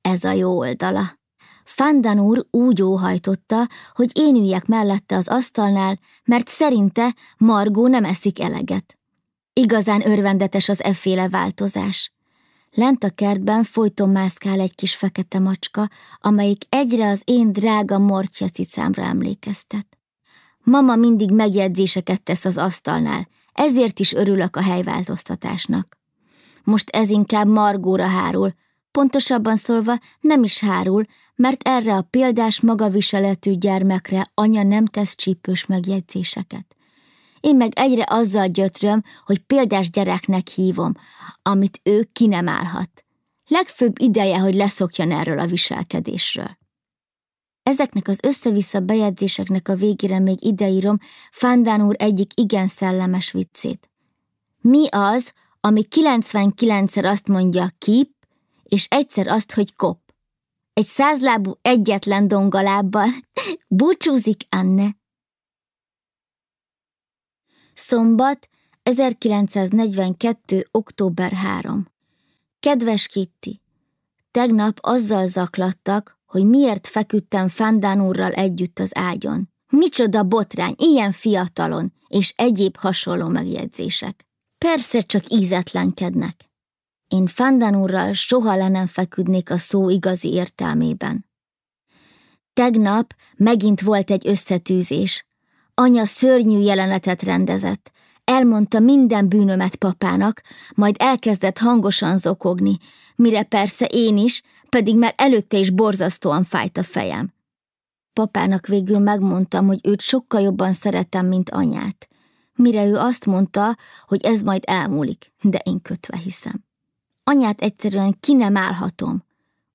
Ez a jó oldala. Fandan úr úgy óhajtotta, hogy én üljek mellette az asztalnál, mert szerinte Margó nem eszik eleget. Igazán örvendetes az efféle változás. Lent a kertben folyton mászkál egy kis fekete macska, amelyik egyre az én drága mortja cicámra emlékeztet. Mama mindig megjegyzéseket tesz az asztalnál, ezért is örülök a helyváltoztatásnak. Most ez inkább Margóra hárul, pontosabban szólva nem is hárul, mert erre a példás magaviseletű gyermekre anya nem tesz csípős megjegyzéseket. Én meg egyre azzal gyötröm, hogy példás gyereknek hívom, amit ő ki nem állhat. Legfőbb ideje, hogy leszokjon erről a viselkedésről. Ezeknek az össze-vissza bejegyzéseknek a végére még ideírom Fandán úr egyik igen szellemes viccét. Mi az, ami 99-szer azt mondja kip, és egyszer azt, hogy kop? egy százlábú egyetlen dongalábbal. Búcsúzik, Anne. Szombat, 1942. október 3. Kedves Kitty, tegnap azzal zaklattak, hogy miért feküdtem Fandán úrral együtt az ágyon. Micsoda botrány, ilyen fiatalon, és egyéb hasonló megjegyzések. Persze csak ízetlenkednek. Én Fandan úrral soha le nem feküdnék a szó igazi értelmében. Tegnap megint volt egy összetűzés. Anya szörnyű jelenetet rendezett. Elmondta minden bűnömet papának, majd elkezdett hangosan zokogni, mire persze én is, pedig már előtte is borzasztóan fájt a fejem. Papának végül megmondtam, hogy őt sokkal jobban szeretem, mint anyát. Mire ő azt mondta, hogy ez majd elmúlik, de én kötve hiszem. Anyát egyszerűen ki nem állhatom.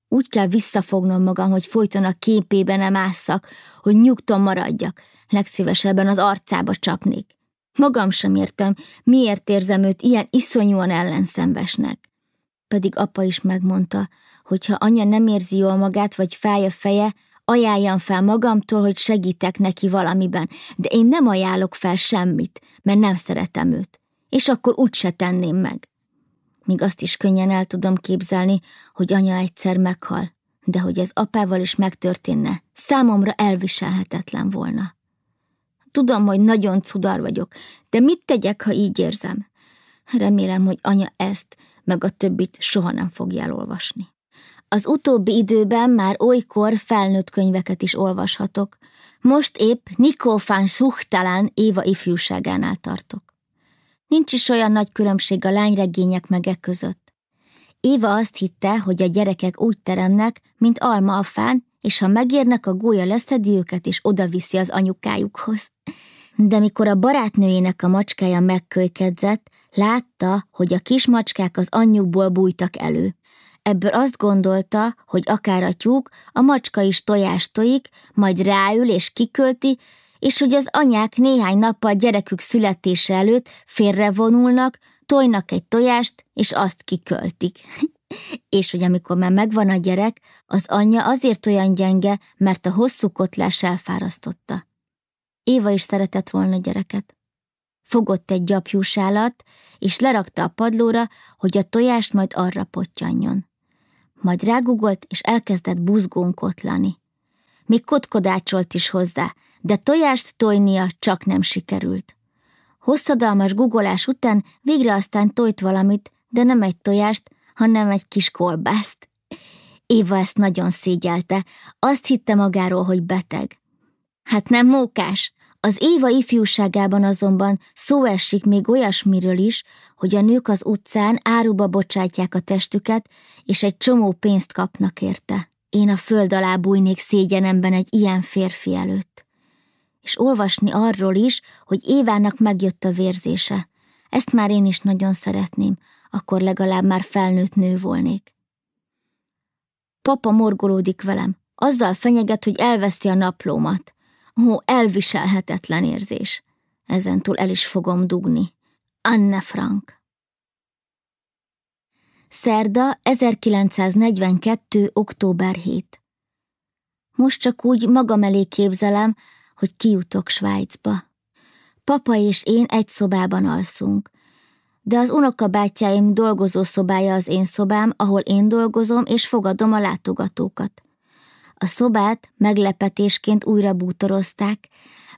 Úgy kell visszafognom magam, hogy folyton a képébe nem ásszak, hogy nyugton maradjak, legszívesebben az arcába csapnék. Magam sem értem, miért érzem őt ilyen iszonyúan ellenszenvesnek. Pedig apa is megmondta, hogy ha anya nem érzi jól magát, vagy fáj a feje, ajánljam fel magamtól, hogy segítek neki valamiben, de én nem ajánlok fel semmit, mert nem szeretem őt, és akkor úgyse tenném meg. Míg azt is könnyen el tudom képzelni, hogy anya egyszer meghal, de hogy ez apával is megtörténne, számomra elviselhetetlen volna. Tudom, hogy nagyon cudar vagyok, de mit tegyek, ha így érzem? Remélem, hogy anya ezt, meg a többit soha nem fogja elolvasni. Az utóbbi időben már olykor felnőtt könyveket is olvashatok. Most épp Nikó van Suchtalán Éva ifjúságánál tartok. Nincs is olyan nagy különbség a lányregények megek között. Éva azt hitte, hogy a gyerekek úgy teremnek, mint alma a fán, és ha megérnek, a gólya leszedi őket, és oda viszi az anyukájukhoz. De mikor a barátnőjének a macskája megkölykedzett, látta, hogy a kis macskák az anyjukból bújtak elő. Ebből azt gondolta, hogy akár a tyúk, a macska is tojást tojik, majd ráül és kikölti, és hogy az anyák néhány nappal gyerekük születése előtt félrevonulnak, tojnak egy tojást, és azt kiköltik. és hogy amikor már megvan a gyerek, az anyja azért olyan gyenge, mert a hosszú kotlás elfárasztotta. Éva is szeretett volna gyereket. Fogott egy gyapjúsálat, és lerakta a padlóra, hogy a tojást majd arra pottyanjon. Majd rágugolt, és elkezdett buzgónkotlani. Még kotkodácsolt is hozzá, de tojást tojnia csak nem sikerült. Hosszadalmas gugolás után végre aztán tojt valamit, de nem egy tojást, hanem egy kis kolbászt. Éva ezt nagyon szégyelte, azt hitte magáról, hogy beteg. Hát nem mókás. Az Éva ifjúságában azonban szó esik még olyasmiről is, hogy a nők az utcán áruba bocsátják a testüket, és egy csomó pénzt kapnak érte. Én a föld alá bújnék szégyenemben egy ilyen férfi előtt. És olvasni arról is, hogy Évának megjött a vérzése. Ezt már én is nagyon szeretném, akkor legalább már felnőtt nő volnék. Papa morgolódik velem, azzal fenyeget, hogy elveszti a naplómat. Ó, elviselhetetlen érzés. Ezentúl el is fogom dugni. Anne Frank Szerda, 1942. október 7. Most csak úgy magam elé képzelem, hogy kijutok Svájcba. Papa és én egy szobában alszunk de az unokabátyáim dolgozószobája az én szobám, ahol én dolgozom és fogadom a látogatókat. A szobát meglepetésként újra bútorozták,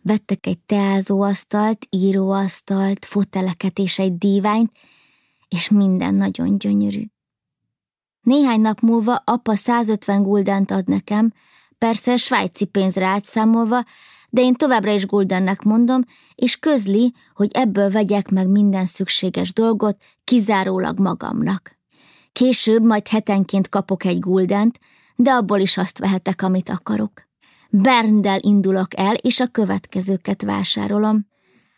vettek egy teázóasztalt, íróasztalt, foteleket és egy díványt, és minden nagyon gyönyörű. Néhány nap múlva apa 150 guldent ad nekem, persze svájci pénzre átszámolva, de én továbbra is Guldennek mondom, és közli, hogy ebből vegyek meg minden szükséges dolgot, kizárólag magamnak. Később majd hetenként kapok egy guldent, de abból is azt vehetek, amit akarok. Berndel indulok el, és a következőket vásárolom.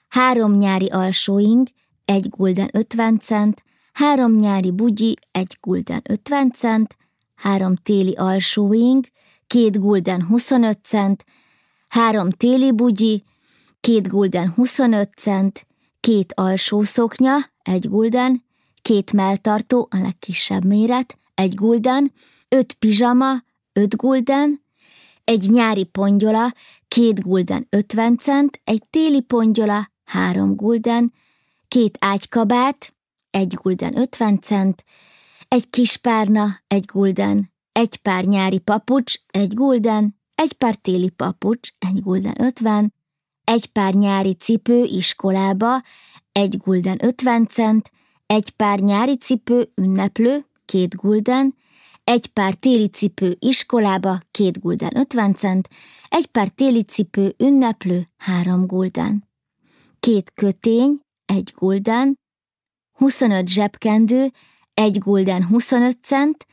Három nyári alsóing, egy gulden 50 cent, három nyári bugyi, egy gulden 50 cent, három téli alsóing, két gulden 25 cent, három téli bugyi, két gulden 25 cent, két alsó szoknya, egy gulden, két melltartó, a legkisebb méret, egy gulden, öt pizsama, öt gulden, egy nyári pongyola, két gulden 50 cent, egy téli pongyola, három gulden, két ágykabát, egy gulden 50 cent, egy kis párna, egy gulden, egy pár nyári papucs, egy gulden, egy pár téli papucs, egy gulden ötven, egy pár nyári cipő iskolába, egy gulden ötven cent, egy pár nyári cipő ünneplő, két gulden, egy pár téli cipő iskolába, két gulden ötven cent, egy pár téli cipő ünneplő, három gulden. Két kötény, egy gulden, 25 zsebkendő, egy gulden 25 cent,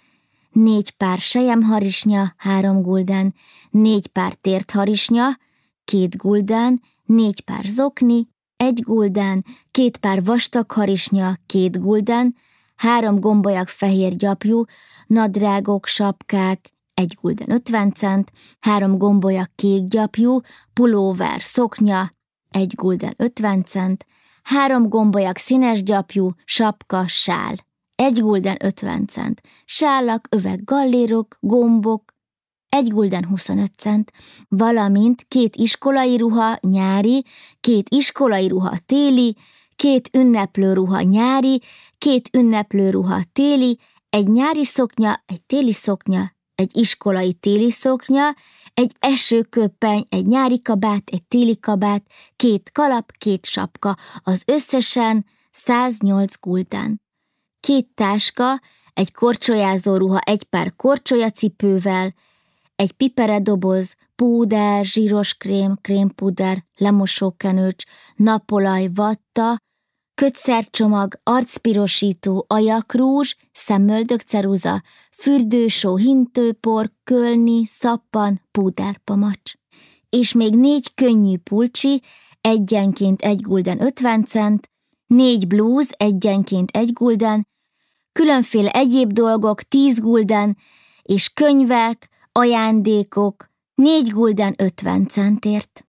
négy pár sejemharisnya, három gulden, négy pár tért harisnya, két gulden, négy pár zokni, egy gulden, két pár vastag harisnya, két gulden, három gombolyag fehér gyapjú, nadrágok, sapkák, egy gulden ötven cent, három gombolyag kék gyapjú, pulóver, szoknya, egy gulden ötven cent, három gombolyag színes gyapjú, sapka, sál. Egy gulden 50 cent. Sállak, öveg, gallérok, gombok, egy gulden 25 cent, valamint két iskolai ruha nyári, két iskolai ruha téli, két ünneplő ruha nyári, két ünneplő ruha téli, egy nyári szoknya, egy téli szoknya, egy iskolai téli szoknya, egy esőköpeny, egy nyári kabát, egy téli kabát, két kalap, két sapka, az összesen 108 gulden két táska, egy korcsolyázó ruha egy pár korcsolyacipővel, egy piperedoboz, púder, zsíros krém, krémpuder, lemosókenőcs, napolaj, vatta, kötszercsomag, arcpirosító, ajakrúzs, szemmöldök ceruza, fürdősó, hintőpor, kölni, szappan, púderpamacs. És még négy könnyű pulcsi, egyenként egy gulden 50 cent, négy blúz egyenként egy gulden, különféle egyéb dolgok 10 gulden, és könyvek, ajándékok 4 gulden 50 centért.